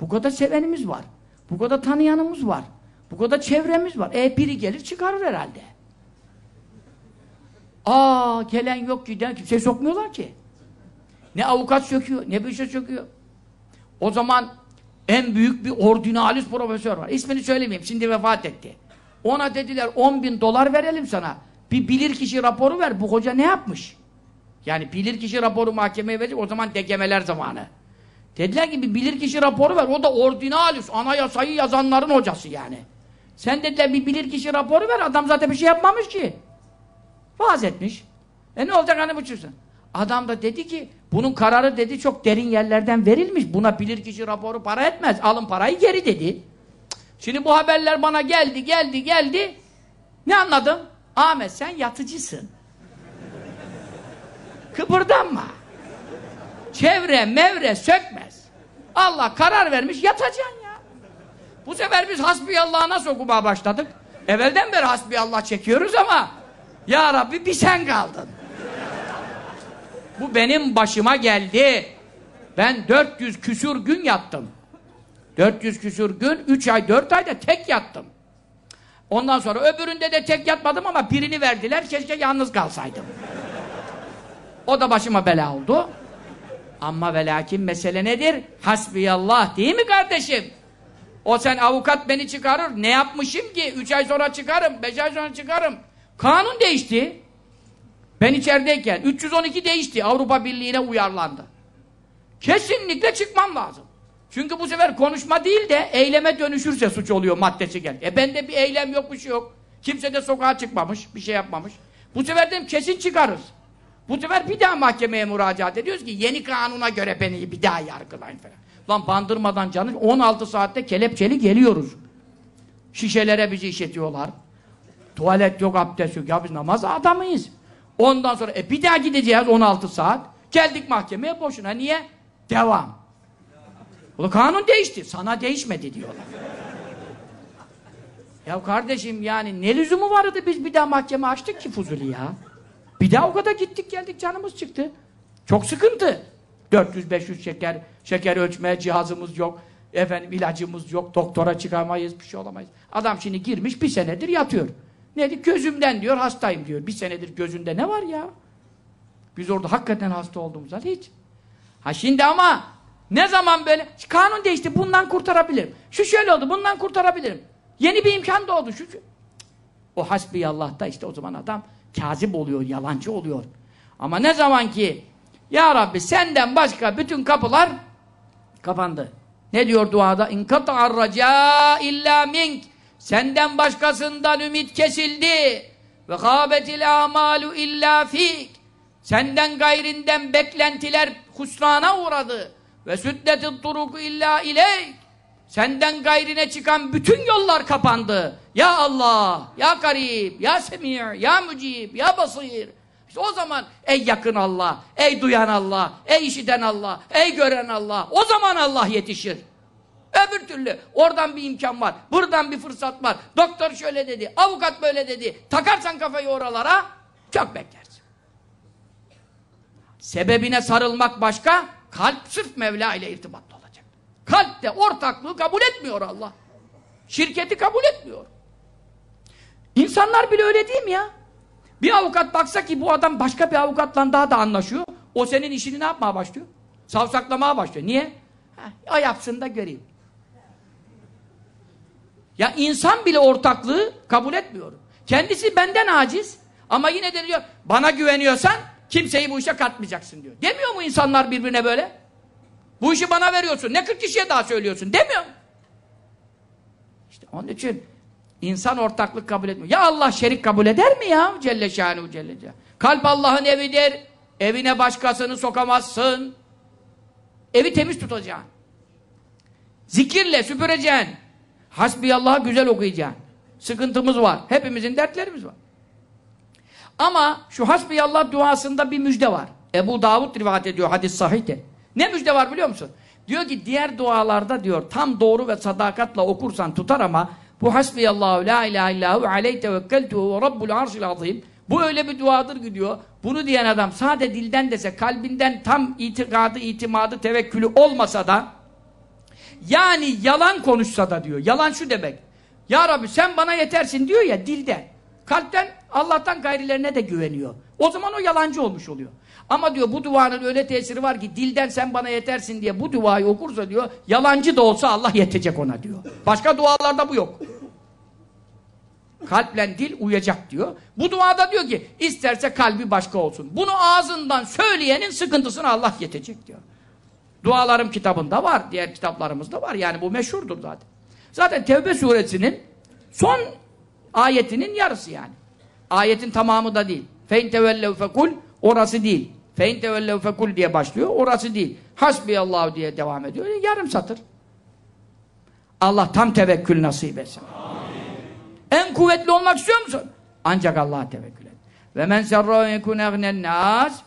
Bu kadar sevenimiz var. Bu kadar tanıyanımız var. Bu kadar çevremiz var. E biri gelir çıkarır herhalde. Aa gelen yok giden kimse sokmuyorlar ki. Ne avukat söküyor, ne bir şey söküyor. O zaman en büyük bir ordinalist profesör var. İsmini söylemeyeyim. Şimdi vefat etti. Ona dediler 10 bin dolar verelim sana. Bir bilirkişi raporu ver. Bu hoca ne yapmış? Yani bilirkişi raporu mahkemeye verecek. O zaman degemeler zamanı. Dediler ki bir bilirkişi raporu ver. O da ordinalist. Anayasayı yazanların hocası yani. Sen dediler bir bilirkişi raporu ver. Adam zaten bir şey yapmamış ki. Vaaz etmiş. E ne olacak hani bu çıksın? Adam da dedi ki bunun kararı dedi çok derin yerlerden verilmiş. Buna bilirkişi raporu para etmez. Alın parayı geri dedi. Şimdi bu haberler bana geldi, geldi, geldi. Ne anladım? Ahmet sen yatıcısın. Kıpırdanma. Çevre, mevre sökmez. Allah karar vermiş yatacaksın ya. Bu sefer biz hasbiyallah'a nasıl okumaya başladık? Evvelden beri hasbiyallah çekiyoruz ama Ya Rabbi bir sen kaldın. Bu benim başıma geldi. Ben 400 küsur gün yattım. 400 küsur gün, 3 ay, 4 ayda tek yattım. Ondan sonra öbüründe de tek yatmadım ama birini verdiler, keşke yalnız kalsaydım. O da başıma bela oldu. Ama ve lakin mesele nedir? Hasbiyallah değil mi kardeşim? O sen avukat beni çıkarır. Ne yapmışım ki? Üç ay sonra çıkarım, beş ay sonra çıkarım. Kanun değişti. Ben içerideyken 312 değişti. Avrupa Birliği'ne uyarlandı. Kesinlikle çıkmam lazım. Çünkü bu sefer konuşma değil de eyleme dönüşürse suç oluyor maddesi gel. E bende bir eylem yok bir şey yok. Kimse de sokağa çıkmamış, bir şey yapmamış. Bu sefer dedim kesin çıkarız. Bu sefer bir daha mahkemeye müracaat ediyoruz ki yeni kanuna göre beni bir daha yargılayın falan. Lan bandırmadan canı 16 saatte kelepçeli geliyoruz. Şişelere bizi işletiyorlar. Tuvalet yok, abdest yok. Ya biz namaz adamıyız. Ondan sonra e bir daha gideceğiz 16 saat. Geldik mahkemeye boşuna. Niye? Devam. Ulan kanun değişti. Sana değişmedi diyorlar. ya kardeşim yani ne lüzumu vardı biz bir daha mahkeme açtık ki Fuzuli ya. Bir daha o kadar gittik geldik canımız çıktı. Çok sıkıntı. 400-500 şeker, şeker ölçme cihazımız yok. Efendim ilacımız yok. Doktora çıkamayız, bir şey olamayız. Adam şimdi girmiş bir senedir yatıyor. Ne diyor? Gözümden diyor hastayım diyor. Bir senedir gözünde ne var ya? Biz orada hakikaten hasta olduğumuzda hiç. Ha şimdi ama ne zaman böyle kanun değişti bundan kurtarabilirim. Şu şöyle oldu bundan kurtarabilirim. Yeni bir imkan doğdu. Şu, şu. O hasbiyallah'ta işte o zaman adam kazip oluyor, yalancı oluyor. Ama ne zaman ki Ya Rabbi senden başka bütün kapılar kapandı. Ne diyor duada? İnkata'ar raca illa mink. Senden başkasından ümit kesildi. Ve gâbetil amalu illa fik. Senden gayrinden beklentiler husrana uğradı. Ve süddetit turuku illa ileyk. Senden gayrine çıkan bütün yollar kapandı. Ya Allah, ya Karib, ya Semir, ya Mücib, ya Basir. İşte o zaman ey yakın Allah, ey duyan Allah, ey işiten Allah, ey gören Allah. O zaman Allah yetişir. Öbür türlü oradan bir imkan var, buradan bir fırsat var. Doktor şöyle dedi, avukat böyle dedi. Takarsan kafayı oralara çok beklersin. Sebebine sarılmak başka, kalp sırf Mevla ile irtibatlı olacak. Kalp de ortaklığı kabul etmiyor Allah. Şirketi kabul etmiyor. İnsanlar bile öyle değil mi ya? Bir avukat baksa ki bu adam başka bir avukatla daha da anlaşıyor. O senin işini ne yapmaya başlıyor? Savsaklamaya başlıyor. Niye? Ha, o yapsın da göreyim. Ya insan bile ortaklığı kabul etmiyor. Kendisi benden aciz ama yine de diyor bana güveniyorsan kimseyi bu işe katmayacaksın diyor. Demiyor mu insanlar birbirine böyle? Bu işi bana veriyorsun. Ne 40 kişiye daha söylüyorsun. Demiyor mu? İşte onun için insan ortaklık kabul etmiyor. Ya Allah şerik kabul eder mi ya? Celle şanuhu celle celle. Kalp Allah'ın evidir. Evine başkasını sokamazsın. Evi temiz tutacaksın. Zikirle süpüreceksin. Hasbiyallah'ı güzel okuyacaksın. Sıkıntımız var. Hepimizin dertlerimiz var. Ama şu hasbiyallah duasında bir müjde var. Ebu Davud rivayet ediyor hadis sahihte. Ne müjde var biliyor musun? Diyor ki diğer dualarda diyor tam doğru ve sadakatla okursan tutar ama bu hasbiyallahu la ilahe illahu aleyh tevekkeltuhu ve rabbul arşil azim. Bu öyle bir duadır ki diyor. Bunu diyen adam sade dilden dese kalbinden tam itikadı, itimadı, tevekkülü olmasa da yani yalan konuşsa da diyor. Yalan şu demek. Ya Rabbi sen bana yetersin diyor ya dilden. Kalpten Allah'tan gayrilerine de güveniyor. O zaman o yalancı olmuş oluyor. Ama diyor bu duanın öyle tesiri var ki dilden sen bana yetersin diye bu duayı okursa diyor yalancı da olsa Allah yetecek ona diyor. Başka dualarda bu yok. Kalple dil uyacak diyor. Bu duada diyor ki isterse kalbi başka olsun. Bunu ağzından söyleyenin sıkıntısını Allah yetecek diyor. Dualarım kitabında var. Diğer kitaplarımızda var. Yani bu meşhurdur zaten. Zaten Tevbe suresinin son ayetinin yarısı yani. Ayetin tamamı da değil. Fein tevellev fekul orası değil. Fein tevellev fekul diye başlıyor. Orası değil. Hasbiyallahu diye devam ediyor. Yarım satır. Allah tam tevekkül nasip etsin. En kuvvetli olmak istiyor musun? Ancak Allah'a tevekkül et. Ve men serra yekun egnen nas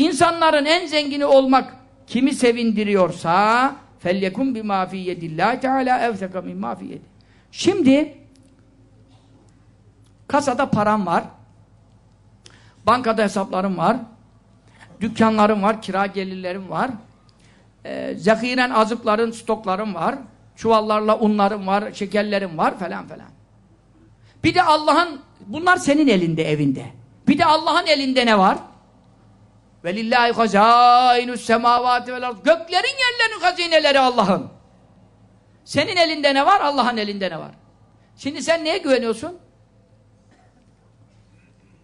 İnsanların en zengini olmak kimi sevindiriyorsa felyekun bima fi yedillahi teala evseka mimma fi yedi. Şimdi kasada param var. Bankada hesaplarım var. Dükkanlarım var, kira gelirlerim var. E, zahiren azıkların, stoklarım var. Çuvallarla unlarım var, şekerlerim var falan falan. Bir de Allah'ın, bunlar senin elinde, evinde. Bir de Allah'ın elinde ne var? Velillahi hazainus semavati vel ard. Göklerin yerlerin hazineleri Allah'ın. Senin elinde ne var? Allah'ın elinde ne var? Şimdi sen neye güveniyorsun?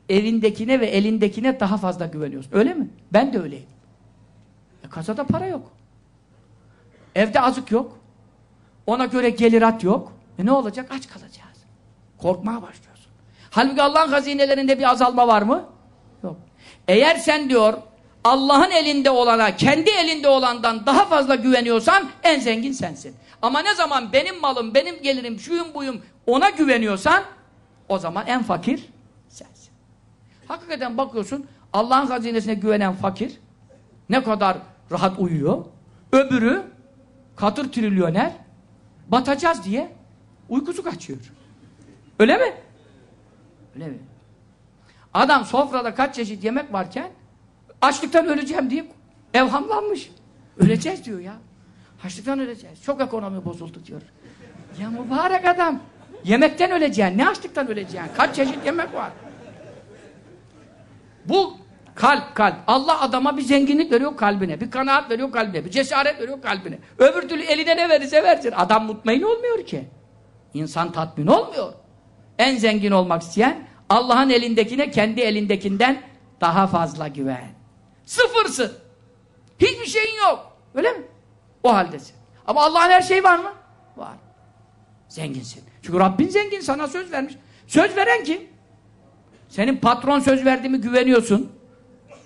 Evindekine ve elindekine daha fazla güveniyorsun. Öyle mi? Ben de öyleyim. E, kasada para yok. Evde azık yok. Ona göre gelirat yok. E ne olacak? Aç kalacağız. Korkmaya başlıyorsun. Halbuki Allah'ın hazinelerinde bir azalma var mı? Yok. Eğer sen diyor Allah'ın elinde olana, kendi elinde olandan daha fazla güveniyorsan en zengin sensin. Ama ne zaman benim malım, benim gelirim, şuyum buyum ona güveniyorsan o zaman en fakir. Hakikaten bakıyorsun Allah'ın hazinesine güvenen fakir ne kadar rahat uyuyor. Öbürü katır trilyoner batacağız diye uykusu kaçıyor. Öyle mi? Öyle mi? Adam sofrada kaç çeşit yemek varken açlıktan öleceğim diye evhamlanmış. Öleceğiz diyor ya. Açlıktan öleceğiz. Çok ekonomi bozuldu diyor. Ya mübarek adam. Yemekten öleceksin. Ne açlıktan öleceksin? Kaç çeşit yemek var? Bu kalp kalp. Allah adama bir zenginlik veriyor kalbine. Bir kanaat veriyor kalbine. Bir cesaret veriyor kalbine. Öbür türlü eline ne verirse versin. Adam mutmain olmuyor ki. İnsan tatmin olmuyor. En zengin olmak isteyen Allah'ın elindekine kendi elindekinden daha fazla güven. Sıfırsın. Hiçbir şeyin yok. Öyle mi? O haldesin. Ama Allah'ın her şeyi var mı? Var. Zenginsin. Çünkü Rabbin zengin sana söz vermiş. Söz veren kim? Senin patron söz verdiğimi güveniyorsun.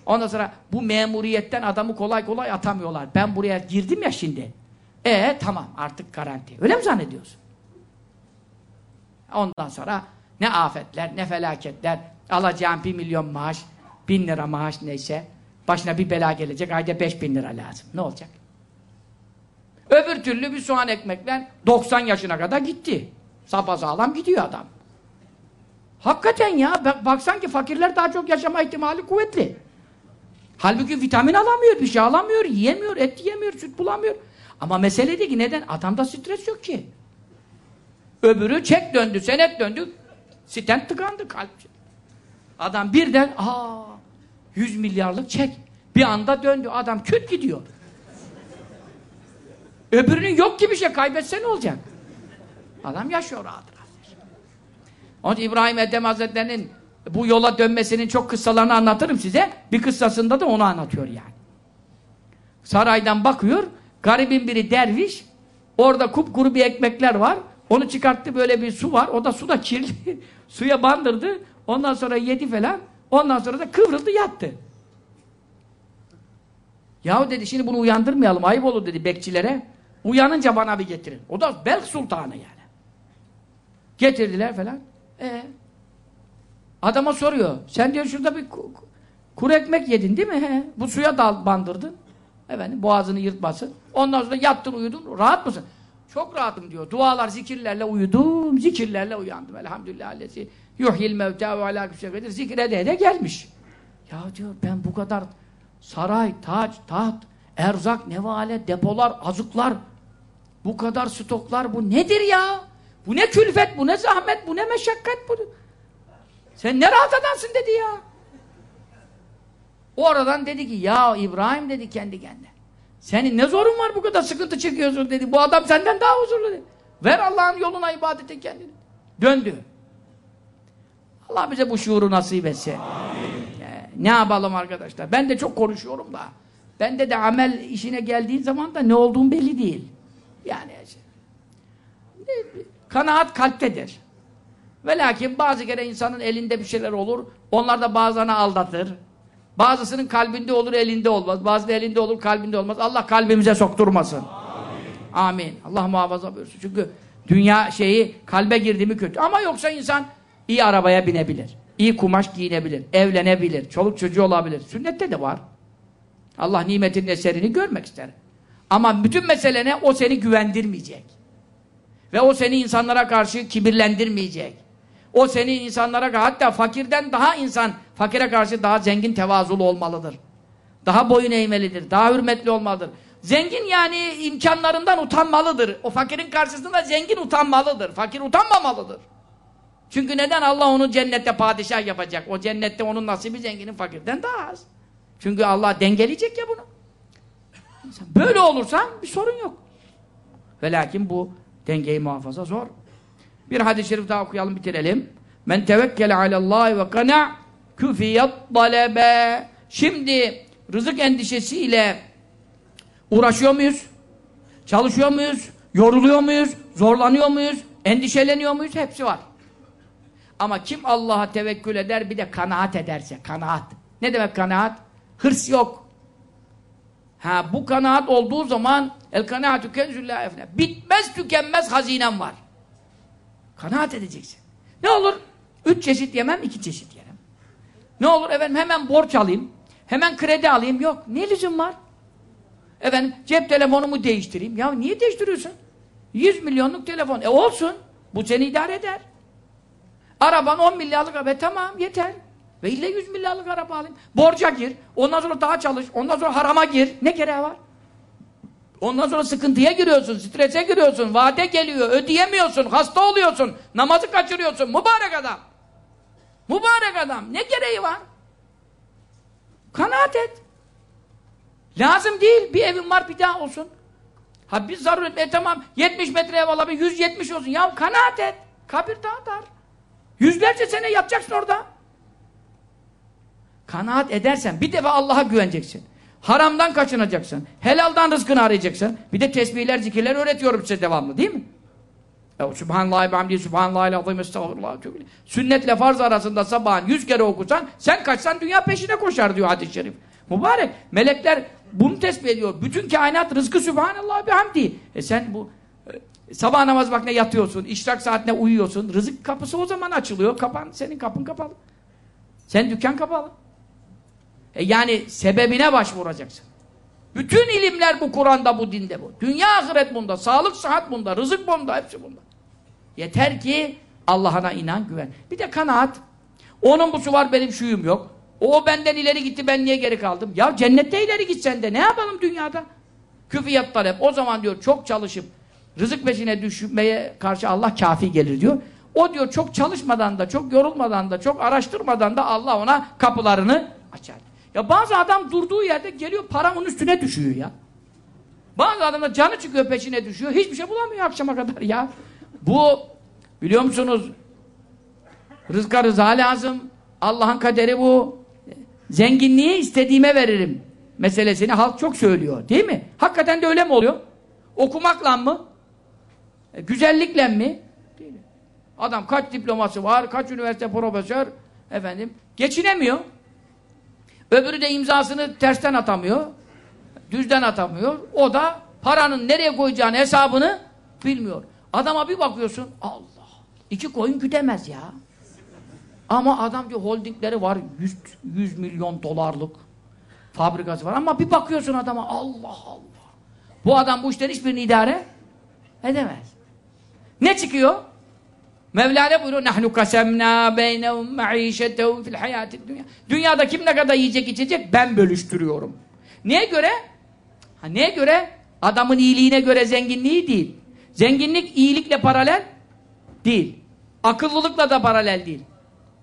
Ondan sonra bu memuriyetten adamı kolay kolay atamıyorlar. Ben buraya girdim ya şimdi. E tamam artık garanti. Öyle mi zannediyorsun? Ondan sonra ne afetler, ne felaketler, alacağım bir milyon maaş, bin lira maaş neyse, başına bir bela gelecek, ayda beş bin lira lazım. Ne olacak? Öbür türlü bir soğan ekmekle 90 yaşına kadar gitti. Sapasağlam gidiyor adam. Hakikaten ya, bak, baksan ki fakirler daha çok yaşama ihtimali kuvvetli. Halbuki vitamin alamıyor, bir şey alamıyor, yiyemiyor, et yiyemiyor, süt bulamıyor. Ama mesele değil ki neden? Adamda stres yok ki. Öbürü çek döndü, senet döndü. Stent tıkandı kalp. Adam birden aa 100 milyarlık çek. Bir anda döndü. Adam küt gidiyor. Öbürünün yok gibi şey kaybetse ne olacak? Adam yaşıyor rahat. Onun için İbrahim Ethem Hazretleri'nin bu yola dönmesinin çok kıssalarını anlatırım size. Bir kıssasında da onu anlatıyor yani. Saraydan bakıyor, garibin biri derviş, orada kupkuru bir ekmekler var, onu çıkarttı böyle bir su var, o da su da kirli, suya bandırdı, ondan sonra yedi falan, ondan sonra da kıvrıldı yattı. Yahu dedi şimdi bunu uyandırmayalım, ayıp olur dedi bekçilere. Uyanınca bana bir getirin. O da Belk Sultanı yani. Getirdiler falan. Ee, adama soruyor. Sen diyor şurada bir kuru ekmek yedin değil mi? He. Bu suya dal bandırdın. Efendim boğazını yırtmasın. Ondan sonra yattın uyudun. Rahat mısın? Çok rahatım diyor. Dualar, zikirlerle uyudum. Zikirlerle uyandım. Elhamdülillah. Yuhyil mevta ve alâ küfşekedir. Zikre de gelmiş. Ya diyor ben bu kadar saray, taç, taht, erzak, nevale, depolar, azıklar bu kadar stoklar bu nedir ya? Bu ne külfet, bu ne zahmet, bu ne meşakkat bu. Sen ne rahat adamsın dedi ya. O aradan dedi ki ya İbrahim dedi kendi kendine. Senin ne zorun var bu kadar sıkıntı çekiyorsun dedi. Bu adam senden daha huzurlu dedi. Ver Allah'ın yoluna ibadete kendini. Döndü. Allah bize bu şuuru nasip etse. Ee, ne yapalım arkadaşlar? Ben de çok konuşuyorum da. Bende de amel işine geldiği zaman da ne olduğum belli değil. Yani kanaat kalptedir. Ve lakin bazı kere insanın elinde bir şeyler olur. Onlar da bazılarını aldatır. Bazısının kalbinde olur, elinde olmaz. Bazı elinde olur, kalbinde olmaz. Allah kalbimize sokturmasın. Amin. Amin. Allah muhafaza buyursun. Çünkü dünya şeyi kalbe girdi mi kötü. Ama yoksa insan iyi arabaya binebilir. iyi kumaş giyinebilir. Evlenebilir. Çoluk çocuğu olabilir. Sünnette de var. Allah nimetin eserini görmek ister. Ama bütün mesele ne? O seni güvendirmeyecek. Ve o seni insanlara karşı kibirlendirmeyecek. O seni insanlara hatta fakirden daha insan fakire karşı daha zengin tevazulu olmalıdır. Daha boyun eğmelidir. Daha hürmetli olmalıdır. Zengin yani imkanlarından utanmalıdır. O fakirin karşısında zengin utanmalıdır. Fakir utanmamalıdır. Çünkü neden Allah onu cennette padişah yapacak? O cennette onun nasibi zenginin fakirden daha az. Çünkü Allah dengeleyecek ya bunu. Böyle olursan bir sorun yok. Ve lakin bu dengeyi muhafaza zor. Bir hadis-i şerif daha okuyalım bitirelim. Men tevekkele alallahi ve kana küfiyet talebe. Şimdi rızık endişesiyle uğraşıyor muyuz? Çalışıyor muyuz? Yoruluyor muyuz? Zorlanıyor muyuz? Endişeleniyor muyuz? Hepsi var. Ama kim Allah'a tevekkül eder bir de kanaat ederse, kanaat. Ne demek kanaat? Hırs yok. Ha bu kanaat olduğu zaman el kanaatü kenzüllâ efne. Bitmez tükenmez hazinem var. Kanaat edeceksin. Ne olur? Üç çeşit yemem, iki çeşit yerim. Ne olur efendim hemen borç alayım, hemen kredi alayım. Yok. Ne lüzum var? Efendim cep telefonumu değiştireyim. Ya niye değiştiriyorsun? 100 milyonluk telefon. E olsun. Bu seni idare eder. Araban 10 milyarlık. E, tamam yeter. Ve illa 100 milyarlık araba alayım. Borca gir. Ondan sonra daha çalış. Ondan sonra harama gir. Ne gereği var? Ondan sonra sıkıntıya giriyorsun, strese giriyorsun, vade geliyor, ödeyemiyorsun, hasta oluyorsun, namazı kaçırıyorsun. Mübarek adam. Mübarek adam. Ne gereği var? Kanaat et. Lazım değil. Bir evin var bir daha olsun. Ha bir zaruret. E tamam 70 metre ev alabilir. 170 olsun. Ya kanaat et. Kabir daha dar. Yüzlerce sene yatacaksın orada. Kanaat edersen bir defa Allah'a güveneceksin. Haramdan kaçınacaksın. Helaldan rızkını arayacaksın. Bir de tesbihler, zikirler öğretiyorum size devamlı değil mi? Ve hamdi, Subhanallah azim, estağfurullah. Sünnetle farz arasında sabahın yüz kere okusan, sen kaçsan dünya peşine koşar diyor hadis-i şerif. Mübarek. Melekler bunu tesbih ediyor. Bütün kainat rızkı Subhanallah ve hamdi. E sen bu e, sabah namaz vaktine yatıyorsun, işrak saatine uyuyorsun. Rızık kapısı o zaman açılıyor. Kapan, senin kapın kapalı. Sen dükkan kapalı. E yani sebebine başvuracaksın. Bütün ilimler bu Kur'an'da, bu dinde bu. Dünya ahiret bunda, sağlık sıhhat bunda, rızık bunda, hepsi bunda. Yeter ki Allah'ına inan, güven. Bir de kanaat. Onun busu var, benim şuyum yok. O benden ileri gitti, ben niye geri kaldım? Ya cennette ileri gitsen de ne yapalım dünyada? Küfiyat talep. O zaman diyor çok çalışıp rızık peşine düşmeye karşı Allah kafi gelir diyor. O diyor çok çalışmadan da, çok yorulmadan da, çok araştırmadan da Allah ona kapılarını açar. Ya bazı adam durduğu yerde geliyor paramın üstüne düşüyor ya. Bazı adamlar canı çıkıyor peşine düşüyor. Hiçbir şey bulamıyor akşama kadar ya. Bu biliyor musunuz rızka rıza lazım. Allah'ın kaderi bu. Zenginliği istediğime veririm meselesini halk çok söylüyor. Değil mi? Hakikaten de öyle mi oluyor? Okumakla mı? E, güzellikle mi? Değil. Adam kaç diploması var, kaç üniversite profesör efendim geçinemiyor. Öbürü de imzasını tersten atamıyor. Düzden atamıyor. O da paranın nereye koyacağını hesabını bilmiyor. Adama bir bakıyorsun Allah. iki koyun güdemez ya. Ama adam diyor holdingleri var 100, 100 milyon dolarlık fabrikası var ama bir bakıyorsun adama Allah Allah. Bu adam bu işlerin hiçbirini idare edemez. Ne çıkıyor? Mevlana buyuruyor nahnu kasemna beynehum maişetehum fil hayatid dünya. Dünyada kim ne kadar yiyecek içecek ben bölüştürüyorum. Neye göre? Ha neye göre? Adamın iyiliğine göre zenginliği değil. Zenginlik iyilikle paralel değil. Akıllılıkla da paralel değil.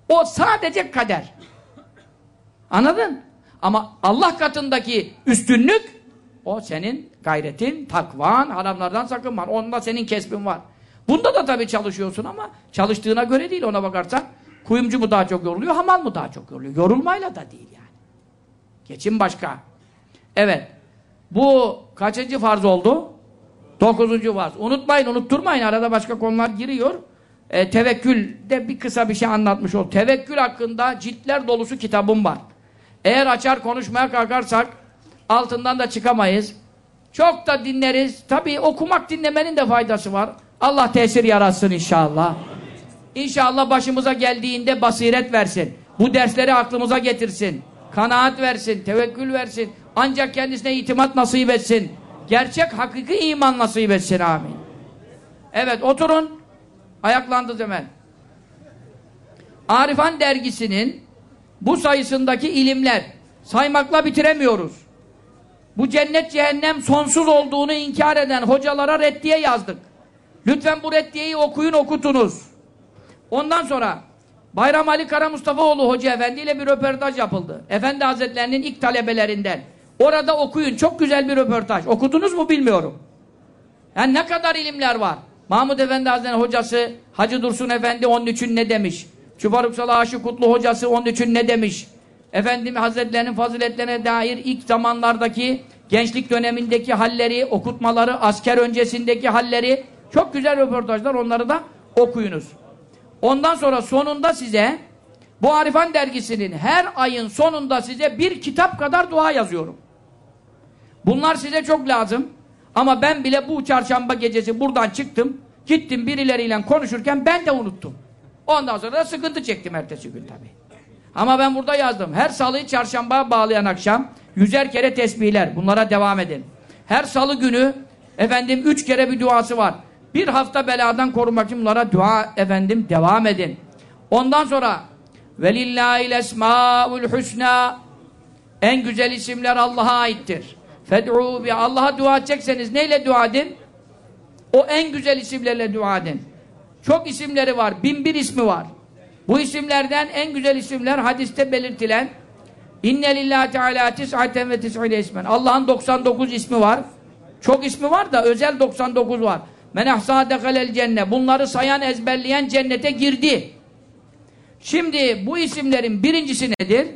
O sadece kader. Anladın? Ama Allah katındaki üstünlük o senin gayretin, takvan, haramlardan sakınman. Onda senin kesbin var. Bunda da tabii çalışıyorsun ama çalıştığına göre değil ona bakarsan. Kuyumcu mu daha çok yoruluyor, hamal mı daha çok yoruluyor? Yorulmayla da değil yani. Geçin başka. Evet. Bu kaçıncı farz oldu? Dokuzuncu farz. Unutmayın, unutturmayın. Arada başka konular giriyor. E, tevekkülde bir kısa bir şey anlatmış ol. Tevekkül hakkında ciltler dolusu kitabım var. Eğer açar konuşmaya kalkarsak altından da çıkamayız. Çok da dinleriz. Tabii okumak dinlemenin de faydası var. Allah tesir yaratsın inşallah. İnşallah başımıza geldiğinde basiret versin. Bu dersleri aklımıza getirsin. Kanaat versin, tevekkül versin. Ancak kendisine itimat nasip etsin. Gerçek, hakiki iman nasip etsin. Amin. Evet, oturun. Ayaklandı hemen. Arifan dergisinin bu sayısındaki ilimler saymakla bitiremiyoruz. Bu cennet cehennem sonsuz olduğunu inkar eden hocalara reddiye yazdık. Lütfen bu reddiyeyi okuyun okutunuz. Ondan sonra Bayram Ali Kara Mustafaoğlu Hoca Efendi ile bir röportaj yapıldı. Efendi Hazretlerinin ilk talebelerinden. Orada okuyun. Çok güzel bir röportaj. Okudunuz mu bilmiyorum. Yani ne kadar ilimler var. Mahmud Efendi Hazretleri hocası Hacı Dursun Efendi onun için ne demiş? Çubarık Salah Aşık Kutlu hocası onun için ne demiş? Efendim Hazretlerinin faziletlerine dair ilk zamanlardaki gençlik dönemindeki halleri, okutmaları, asker öncesindeki halleri çok güzel röportajlar onları da okuyunuz. Ondan sonra sonunda size bu Arifan dergisinin her ayın sonunda size bir kitap kadar dua yazıyorum. Bunlar size çok lazım. Ama ben bile bu çarşamba gecesi buradan çıktım. Gittim birileriyle konuşurken ben de unuttum. Ondan sonra da sıkıntı çektim ertesi gün tabii. Ama ben burada yazdım. Her salıyı çarşambaya bağlayan akşam yüzer kere tesbihler. Bunlara devam edin. Her salı günü efendim üç kere bir duası var. Bir hafta beladan korunmak için bunlara dua efendim devam edin. Ondan sonra velillahil esmaul husna en güzel isimler Allah'a aittir. Fed'u bi Allah'a dua edecekseniz neyle dua edin? O en güzel isimlerle dua edin. Çok isimleri var. Bin bir ismi var. Bu isimlerden en güzel isimler hadiste belirtilen İnne lillahi teala tis'aten ve tis'ile ismen. Allah'ın 99 ismi var. Çok ismi var da özel 99 var. Men ahsa dekalel cennet. Bunları sayan ezberleyen cennete girdi. Şimdi bu isimlerin birincisi nedir?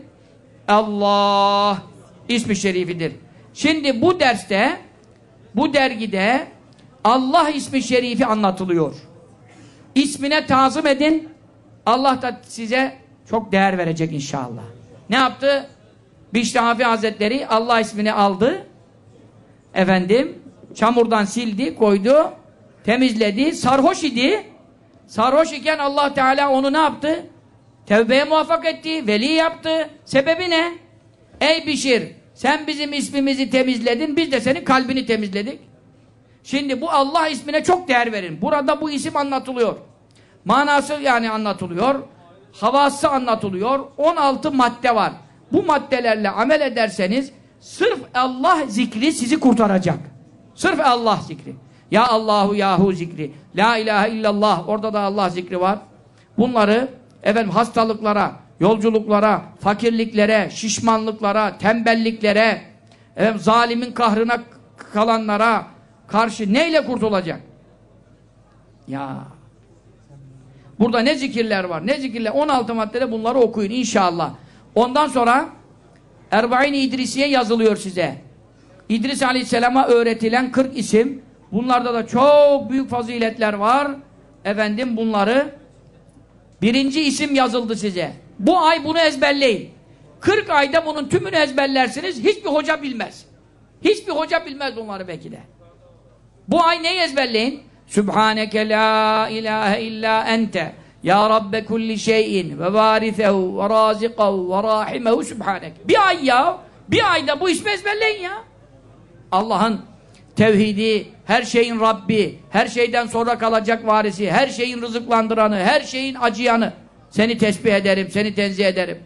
Allah ismi şerifidir. Şimdi bu derste bu dergide Allah ismi şerifi anlatılıyor. İsmine tazım edin. Allah da size çok değer verecek inşallah. Ne yaptı? Bişri Hafi Hazretleri Allah ismini aldı. Efendim çamurdan sildi, koydu, temizledi. Sarhoş idi. Sarhoş iken Allah Teala onu ne yaptı? Tevbeye muvaffak etti, veli yaptı. Sebebi ne? Ey Bişir, sen bizim ismimizi temizledin, biz de senin kalbini temizledik. Şimdi bu Allah ismine çok değer verin. Burada bu isim anlatılıyor. Manası yani anlatılıyor. Havası anlatılıyor. 16 madde var. Bu maddelerle amel ederseniz sırf Allah zikri sizi kurtaracak. Sırf Allah zikri. Ya Allahu Yahu zikri. La ilahe illallah. Orada da Allah zikri var. Bunları efendim hastalıklara, yolculuklara, fakirliklere, şişmanlıklara, tembelliklere, efendim, zalimin kahrına kalanlara karşı neyle kurtulacak? Ya Burada ne zikirler var, ne zikirler. 16 maddede bunları okuyun inşallah. Ondan sonra Erbain İdrisiye yazılıyor size. İdris Aleyhisselam'a öğretilen 40 isim. Bunlarda da çok büyük faziletler var. Efendim bunları birinci isim yazıldı size. Bu ay bunu ezberleyin. 40 ayda bunun tümünü ezberlersiniz. Hiçbir hoca bilmez. Hiçbir hoca bilmez bunları belki de. Bu ay neyi ezberleyin? Sübhaneke la ilahe illa ente ya Rabbe kulli şeyin ve varisehu ve razikahu ve rahimehu sübhanek. Bir ay ya. Bir ayda bu ismi ezberleyin ya. Allah'ın tevhidi, her şeyin Rabbi, her şeyden sonra kalacak varisi, her şeyin rızıklandıranı, her şeyin acıyanı. Seni tesbih ederim, seni tenzih ederim.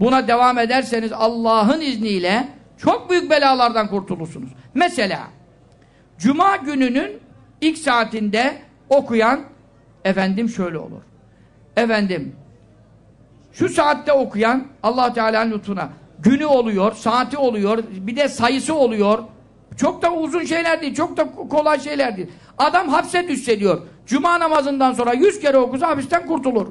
Buna devam ederseniz Allah'ın izniyle çok büyük belalardan kurtulursunuz. Mesela Cuma gününün ilk saatinde okuyan efendim şöyle olur. Efendim şu saatte okuyan Allah Teala'nın lütfuna günü oluyor, saati oluyor, bir de sayısı oluyor. Çok da uzun şeyler değil, çok da kolay şeyler değil. Adam hapse düşse diyor. Cuma namazından sonra yüz kere okusa hapisten kurtulur.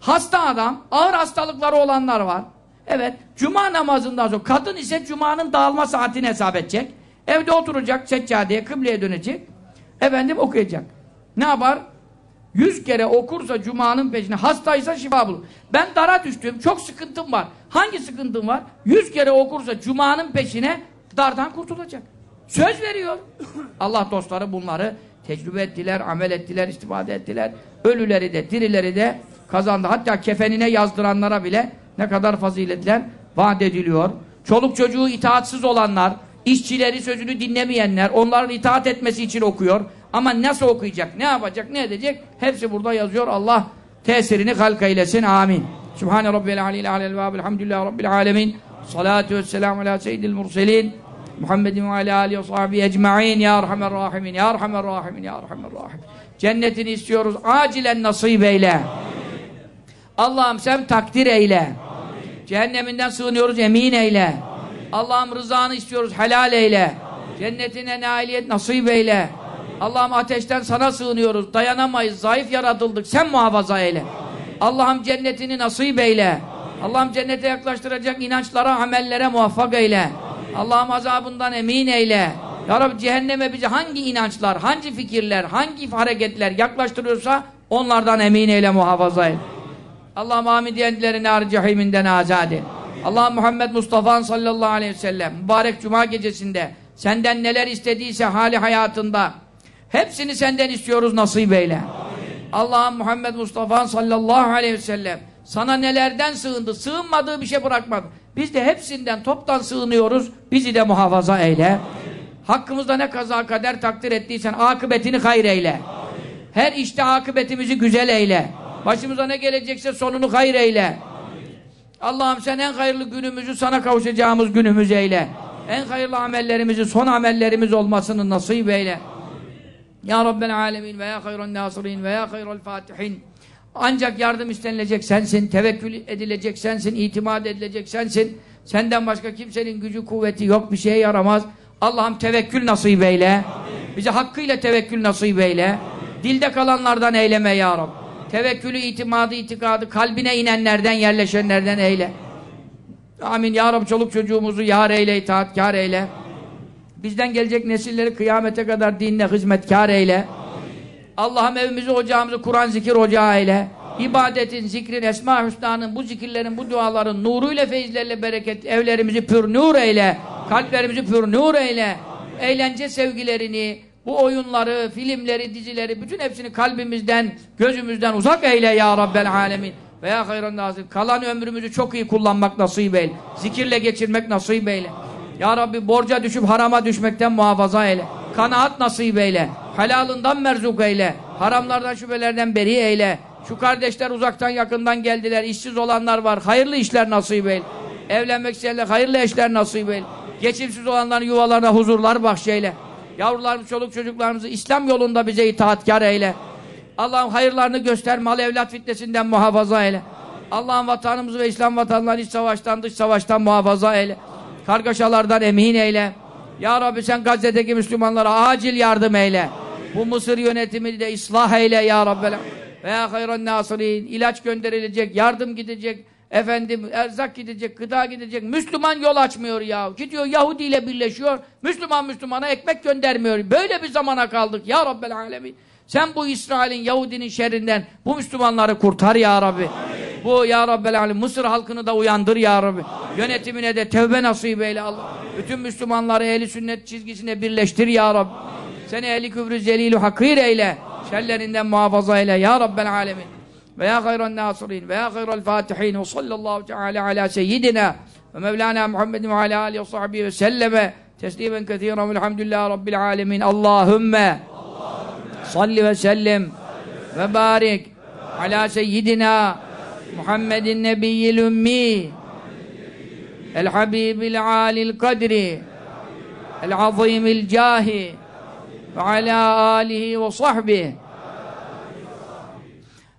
Hasta adam, ağır hastalıkları olanlar var. Evet, cuma namazından sonra kadın ise cumanın dağılma saatini hesap edecek. Evde oturacak, seccadeye, kıbleye dönecek. Efendim okuyacak. Ne yapar? Yüz kere okursa Cuma'nın peşine, hastaysa şifa bulur. Ben dara düştüm, çok sıkıntım var. Hangi sıkıntım var? Yüz kere okursa Cuma'nın peşine dardan kurtulacak. Söz veriyor. Allah dostları bunları tecrübe ettiler, amel ettiler, istifade ettiler. Ölüleri de, dirileri de kazandı. Hatta kefenine yazdıranlara bile ne kadar faziletler vaat ediliyor. Çoluk çocuğu itaatsiz olanlar, işçileri sözünü dinlemeyenler, onların itaat etmesi için okuyor. Ama nasıl okuyacak, ne yapacak, ne edecek? Hepsi burada yazıyor. Allah tesirini halk eylesin. Amin. Sübhane Rabbil Aleyhi Aleyhi ve Elhamdülillahi Rabbil Alemin. Salatu vesselamu ala seyyidil murselin. Muhammedin ve ala alihi ve sahbihi ecma'in. Ya Erhamer Rahimin, Ya Erhamer Rahimin, Ya Erhamer Rahim. Cennetini istiyoruz. Acilen nasip eyle. Allah'ım sen takdir eyle. Amin. Cehenneminden sığınıyoruz emin eyle. Allah'ım rızanı istiyoruz helal eyle. Amin. Cennetine nailiyet nasip eyle. Allah'ım ateşten sana sığınıyoruz. Dayanamayız. Zayıf yaratıldık. Sen muhafaza eyle. Allah'ım cennetini nasip eyle. Allah'ım cennete yaklaştıracak inançlara, amellere muvaffak eyle. Amin. Allah'ım azabından emin eyle. Ya Rabbi cehenneme bizi hangi inançlar, hangi fikirler, hangi hareketler yaklaştırıyorsa onlardan emin eyle, muhafaza eyle. Allah'ım amin diyenleri nar cehiminden azad eyle. Allah Muhammed Mustafa sallallahu aleyhi ve sellem mübarek cuma gecesinde senden neler istediyse hali hayatında hepsini senden istiyoruz nasip eyle. Allah'ım Muhammed Mustafa sallallahu aleyhi ve sellem sana nelerden sığındı, sığınmadığı bir şey bırakmadı. Biz de hepsinden toptan sığınıyoruz, bizi de muhafaza eyle. Hakkımızda ne kaza kader takdir ettiysen akıbetini hayır eyle. Her işte akıbetimizi güzel eyle. Başımıza ne gelecekse sonunu hayır eyle. Allah'ım sen en hayırlı günümüzü sana kavuşacağımız günümüz eyle. En hayırlı amellerimizi son amellerimiz olmasını nasip eyle. Ya Rabbel alemin ve ya hayran nasirin ve ya hayral fatihin. Ancak yardım istenilecek sensin, tevekkül edilecek sensin, itimat edilecek sensin. Senden başka kimsenin gücü kuvveti yok, bir şeye yaramaz. Allah'ım tevekkül nasip eyle. Bize hakkıyla tevekkül nasip eyle. Dilde kalanlardan eyleme ya Rab. Tevekkülü, itimadı, itikadı kalbine inenlerden, yerleşenlerden eyle. Amin. Ya Rab çoluk çocuğumuzu yar eyle, itaatkar eyle. Bizden gelecek nesilleri kıyamete kadar dinle hizmetkar eyle. Allah'ım evimizi, ocağımızı Kur'an zikir ocağı eyle. İbadetin, zikrin, esma hüsnanın, bu zikirlerin, bu duaların nuruyla, feyizlerle bereket, evlerimizi pür nur eyle. Kalplerimizi pür nur eyle. Eğlence sevgilerini, bu oyunları, filmleri, dizileri, bütün hepsini kalbimizden, gözümüzden uzak eyle ya Rabbel alemin. Veya hayran nazir. Kalan ömrümüzü çok iyi kullanmak nasip eyle. Zikirle geçirmek nasip eyle. Ya Rabbi borca düşüp harama düşmekten muhafaza eyle. Kanaat nasip eyle. Halalından merzuk eyle. Haramlardan şüphelerden beri eyle. Şu kardeşler uzaktan yakından geldiler. işsiz olanlar var. Hayırlı işler nasip eyle. Evlenmek isteyenler hayırlı eşler nasip eyle. Geçimsiz olanların yuvalarına huzurlar bahşeyle. Yavrularımız, çoluk çocuklarımızı İslam yolunda bize itaatkar eyle. Allah'ım hayırlarını göster, mal evlat fitnesinden muhafaza eyle. Allah'ım vatanımızı ve İslam vatanlarını iç savaştan, dış savaştan muhafaza eyle. Kargaşalardan emin eyle. Ya Rabbi sen Gazze'deki Müslümanlara acil yardım eyle. Bu Mısır yönetimini de ıslah eyle ya Rabbi. Veya hayran nasirin. ilaç gönderilecek, yardım gidecek. Efendim erzak gidecek, gıda gidecek. Müslüman yol açmıyor ya. Gidiyor Yahudi ile birleşiyor. Müslüman Müslümana ekmek göndermiyor. Böyle bir zamana kaldık ya Rabbel alemin. Sen bu İsrail'in, Yahudinin şerrinden bu Müslümanları kurtar ya Rabbi. Amin. Bu ya Rabbel alemin. Mısır halkını da uyandır ya Rabbi. Amin. Yönetimine de tevbe nasip eyle Allah. Amin. Bütün Müslümanları ehli sünnet çizgisine birleştir ya Rabbi. Amin. Seni ehli küfrü zelilu hakir eyle. Şerlerinden muhafaza eyle ya Rabbel alemin. Ve ya hayran nasirin ve ya hayral fatihin ve sallallahu teala ala seyyidina ve mevlana Muhammedin ve ala alihi ve sahbihi ve selleme teslimen kethiren velhamdülillahi rabbil alemin. Allahümme salli ve sellim ve barik ala seyyidina Muhammedin nebiyyil ümmi el habibil alil kadri el azimil cahi ve ala alihi ve sahbihi.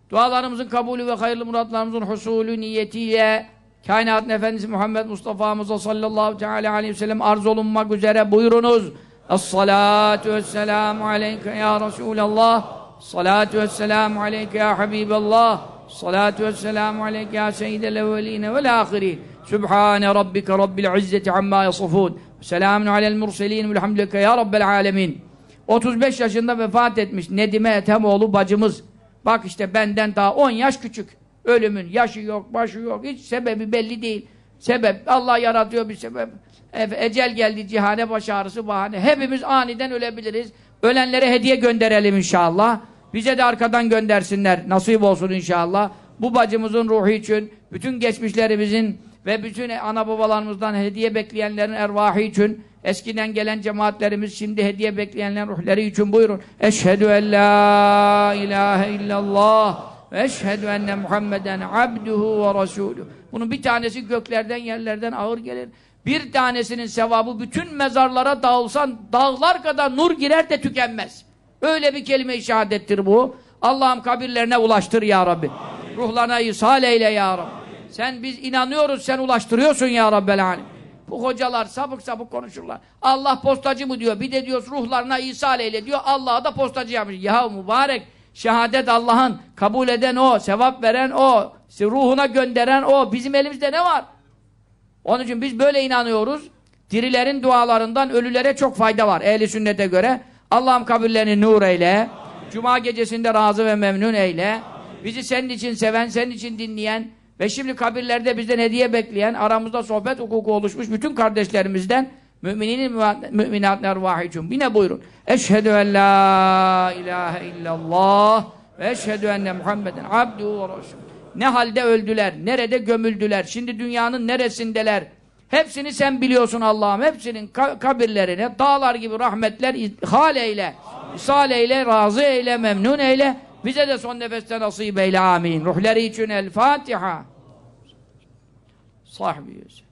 Dualarımızın kabulü ve hayırlı muratlarımızın husulü niyetiyle kainatın efendisi Muhammed Mustafa'mıza sallallahu teala aleyhi ve sellem arz olunmak üzere buyurunuz. Es-salatu vesselamu aleyke ya Resulallah. Salatu vesselamu aleyke ya Habiballah. Salatu vesselamu aleyke ya seyyidel evveline vel ahirin Sübhane rabbike rabbil izzeti amma yasifun. Selamun alel murselin. Velhamdülillah ya rabbel alemin 35 yaşında vefat etmiş Nedime Etemoğlu bacımız Bak işte benden daha 10 yaş küçük. Ölümün yaşı yok, başı yok. Hiç sebebi belli değil. Sebep, Allah yaratıyor bir sebep. Ecel geldi, cihane baş ağrısı bahane. Hepimiz aniden ölebiliriz. Ölenlere hediye gönderelim inşallah. Bize de arkadan göndersinler. Nasip olsun inşallah. Bu bacımızın ruhu için, bütün geçmişlerimizin ve bütün ana babalarımızdan hediye bekleyenlerin ervahı için Eskiden gelen cemaatlerimiz şimdi hediye bekleyenler ruhları için buyurun. Eşhedü en la ilahe illallah ve eşhedü enne Muhammeden abduhu ve resulü. Bunun bir tanesi göklerden yerlerden ağır gelir. Bir tanesinin sevabı bütün mezarlara dağılsan dağlar kadar nur girer de tükenmez. Öyle bir kelime-i şehadettir bu. Allah'ım kabirlerine ulaştır ya Rabbi. Amin. Ruhlarına ishal eyle ya Rabbi. Amin. Sen biz inanıyoruz sen ulaştırıyorsun ya Rabbel Alem. Bu hocalar sabık sabık konuşurlar. Allah postacı mı diyor. Bir de diyor ruhlarına İsa eyle diyor. Allah'a da postacı yapmış. Ya mübarek şehadet Allah'ın kabul eden o, sevap veren o, ruhuna gönderen o. Bizim elimizde ne var? Onun için biz böyle inanıyoruz. Dirilerin dualarından ölülere çok fayda var. Ehli sünnete göre. Allah'ım kabirlerini nur eyle. Cuma gecesinde razı ve memnun eyle. Bizi senin için seven, senin için dinleyen ve şimdi kabirlerde bizden hediye bekleyen, aramızda sohbet hukuku oluşmuş bütün kardeşlerimizden müminin müminat ervahicum. Yine buyurun. Eşhedü en la ilahe illallah ve eşhedü enne Muhammeden abduhu ve resulü. Ne halde öldüler, nerede gömüldüler, şimdi dünyanın neresindeler. Hepsini sen biliyorsun Allah'ım. Hepsinin ka kabirlerine dağlar gibi rahmetler hal eyle. İsal eyle, razı eyle, memnun eyle. Bize de son nefeste nasip eyle. Amin. Ruhları için El Fatiha. Sahbihi.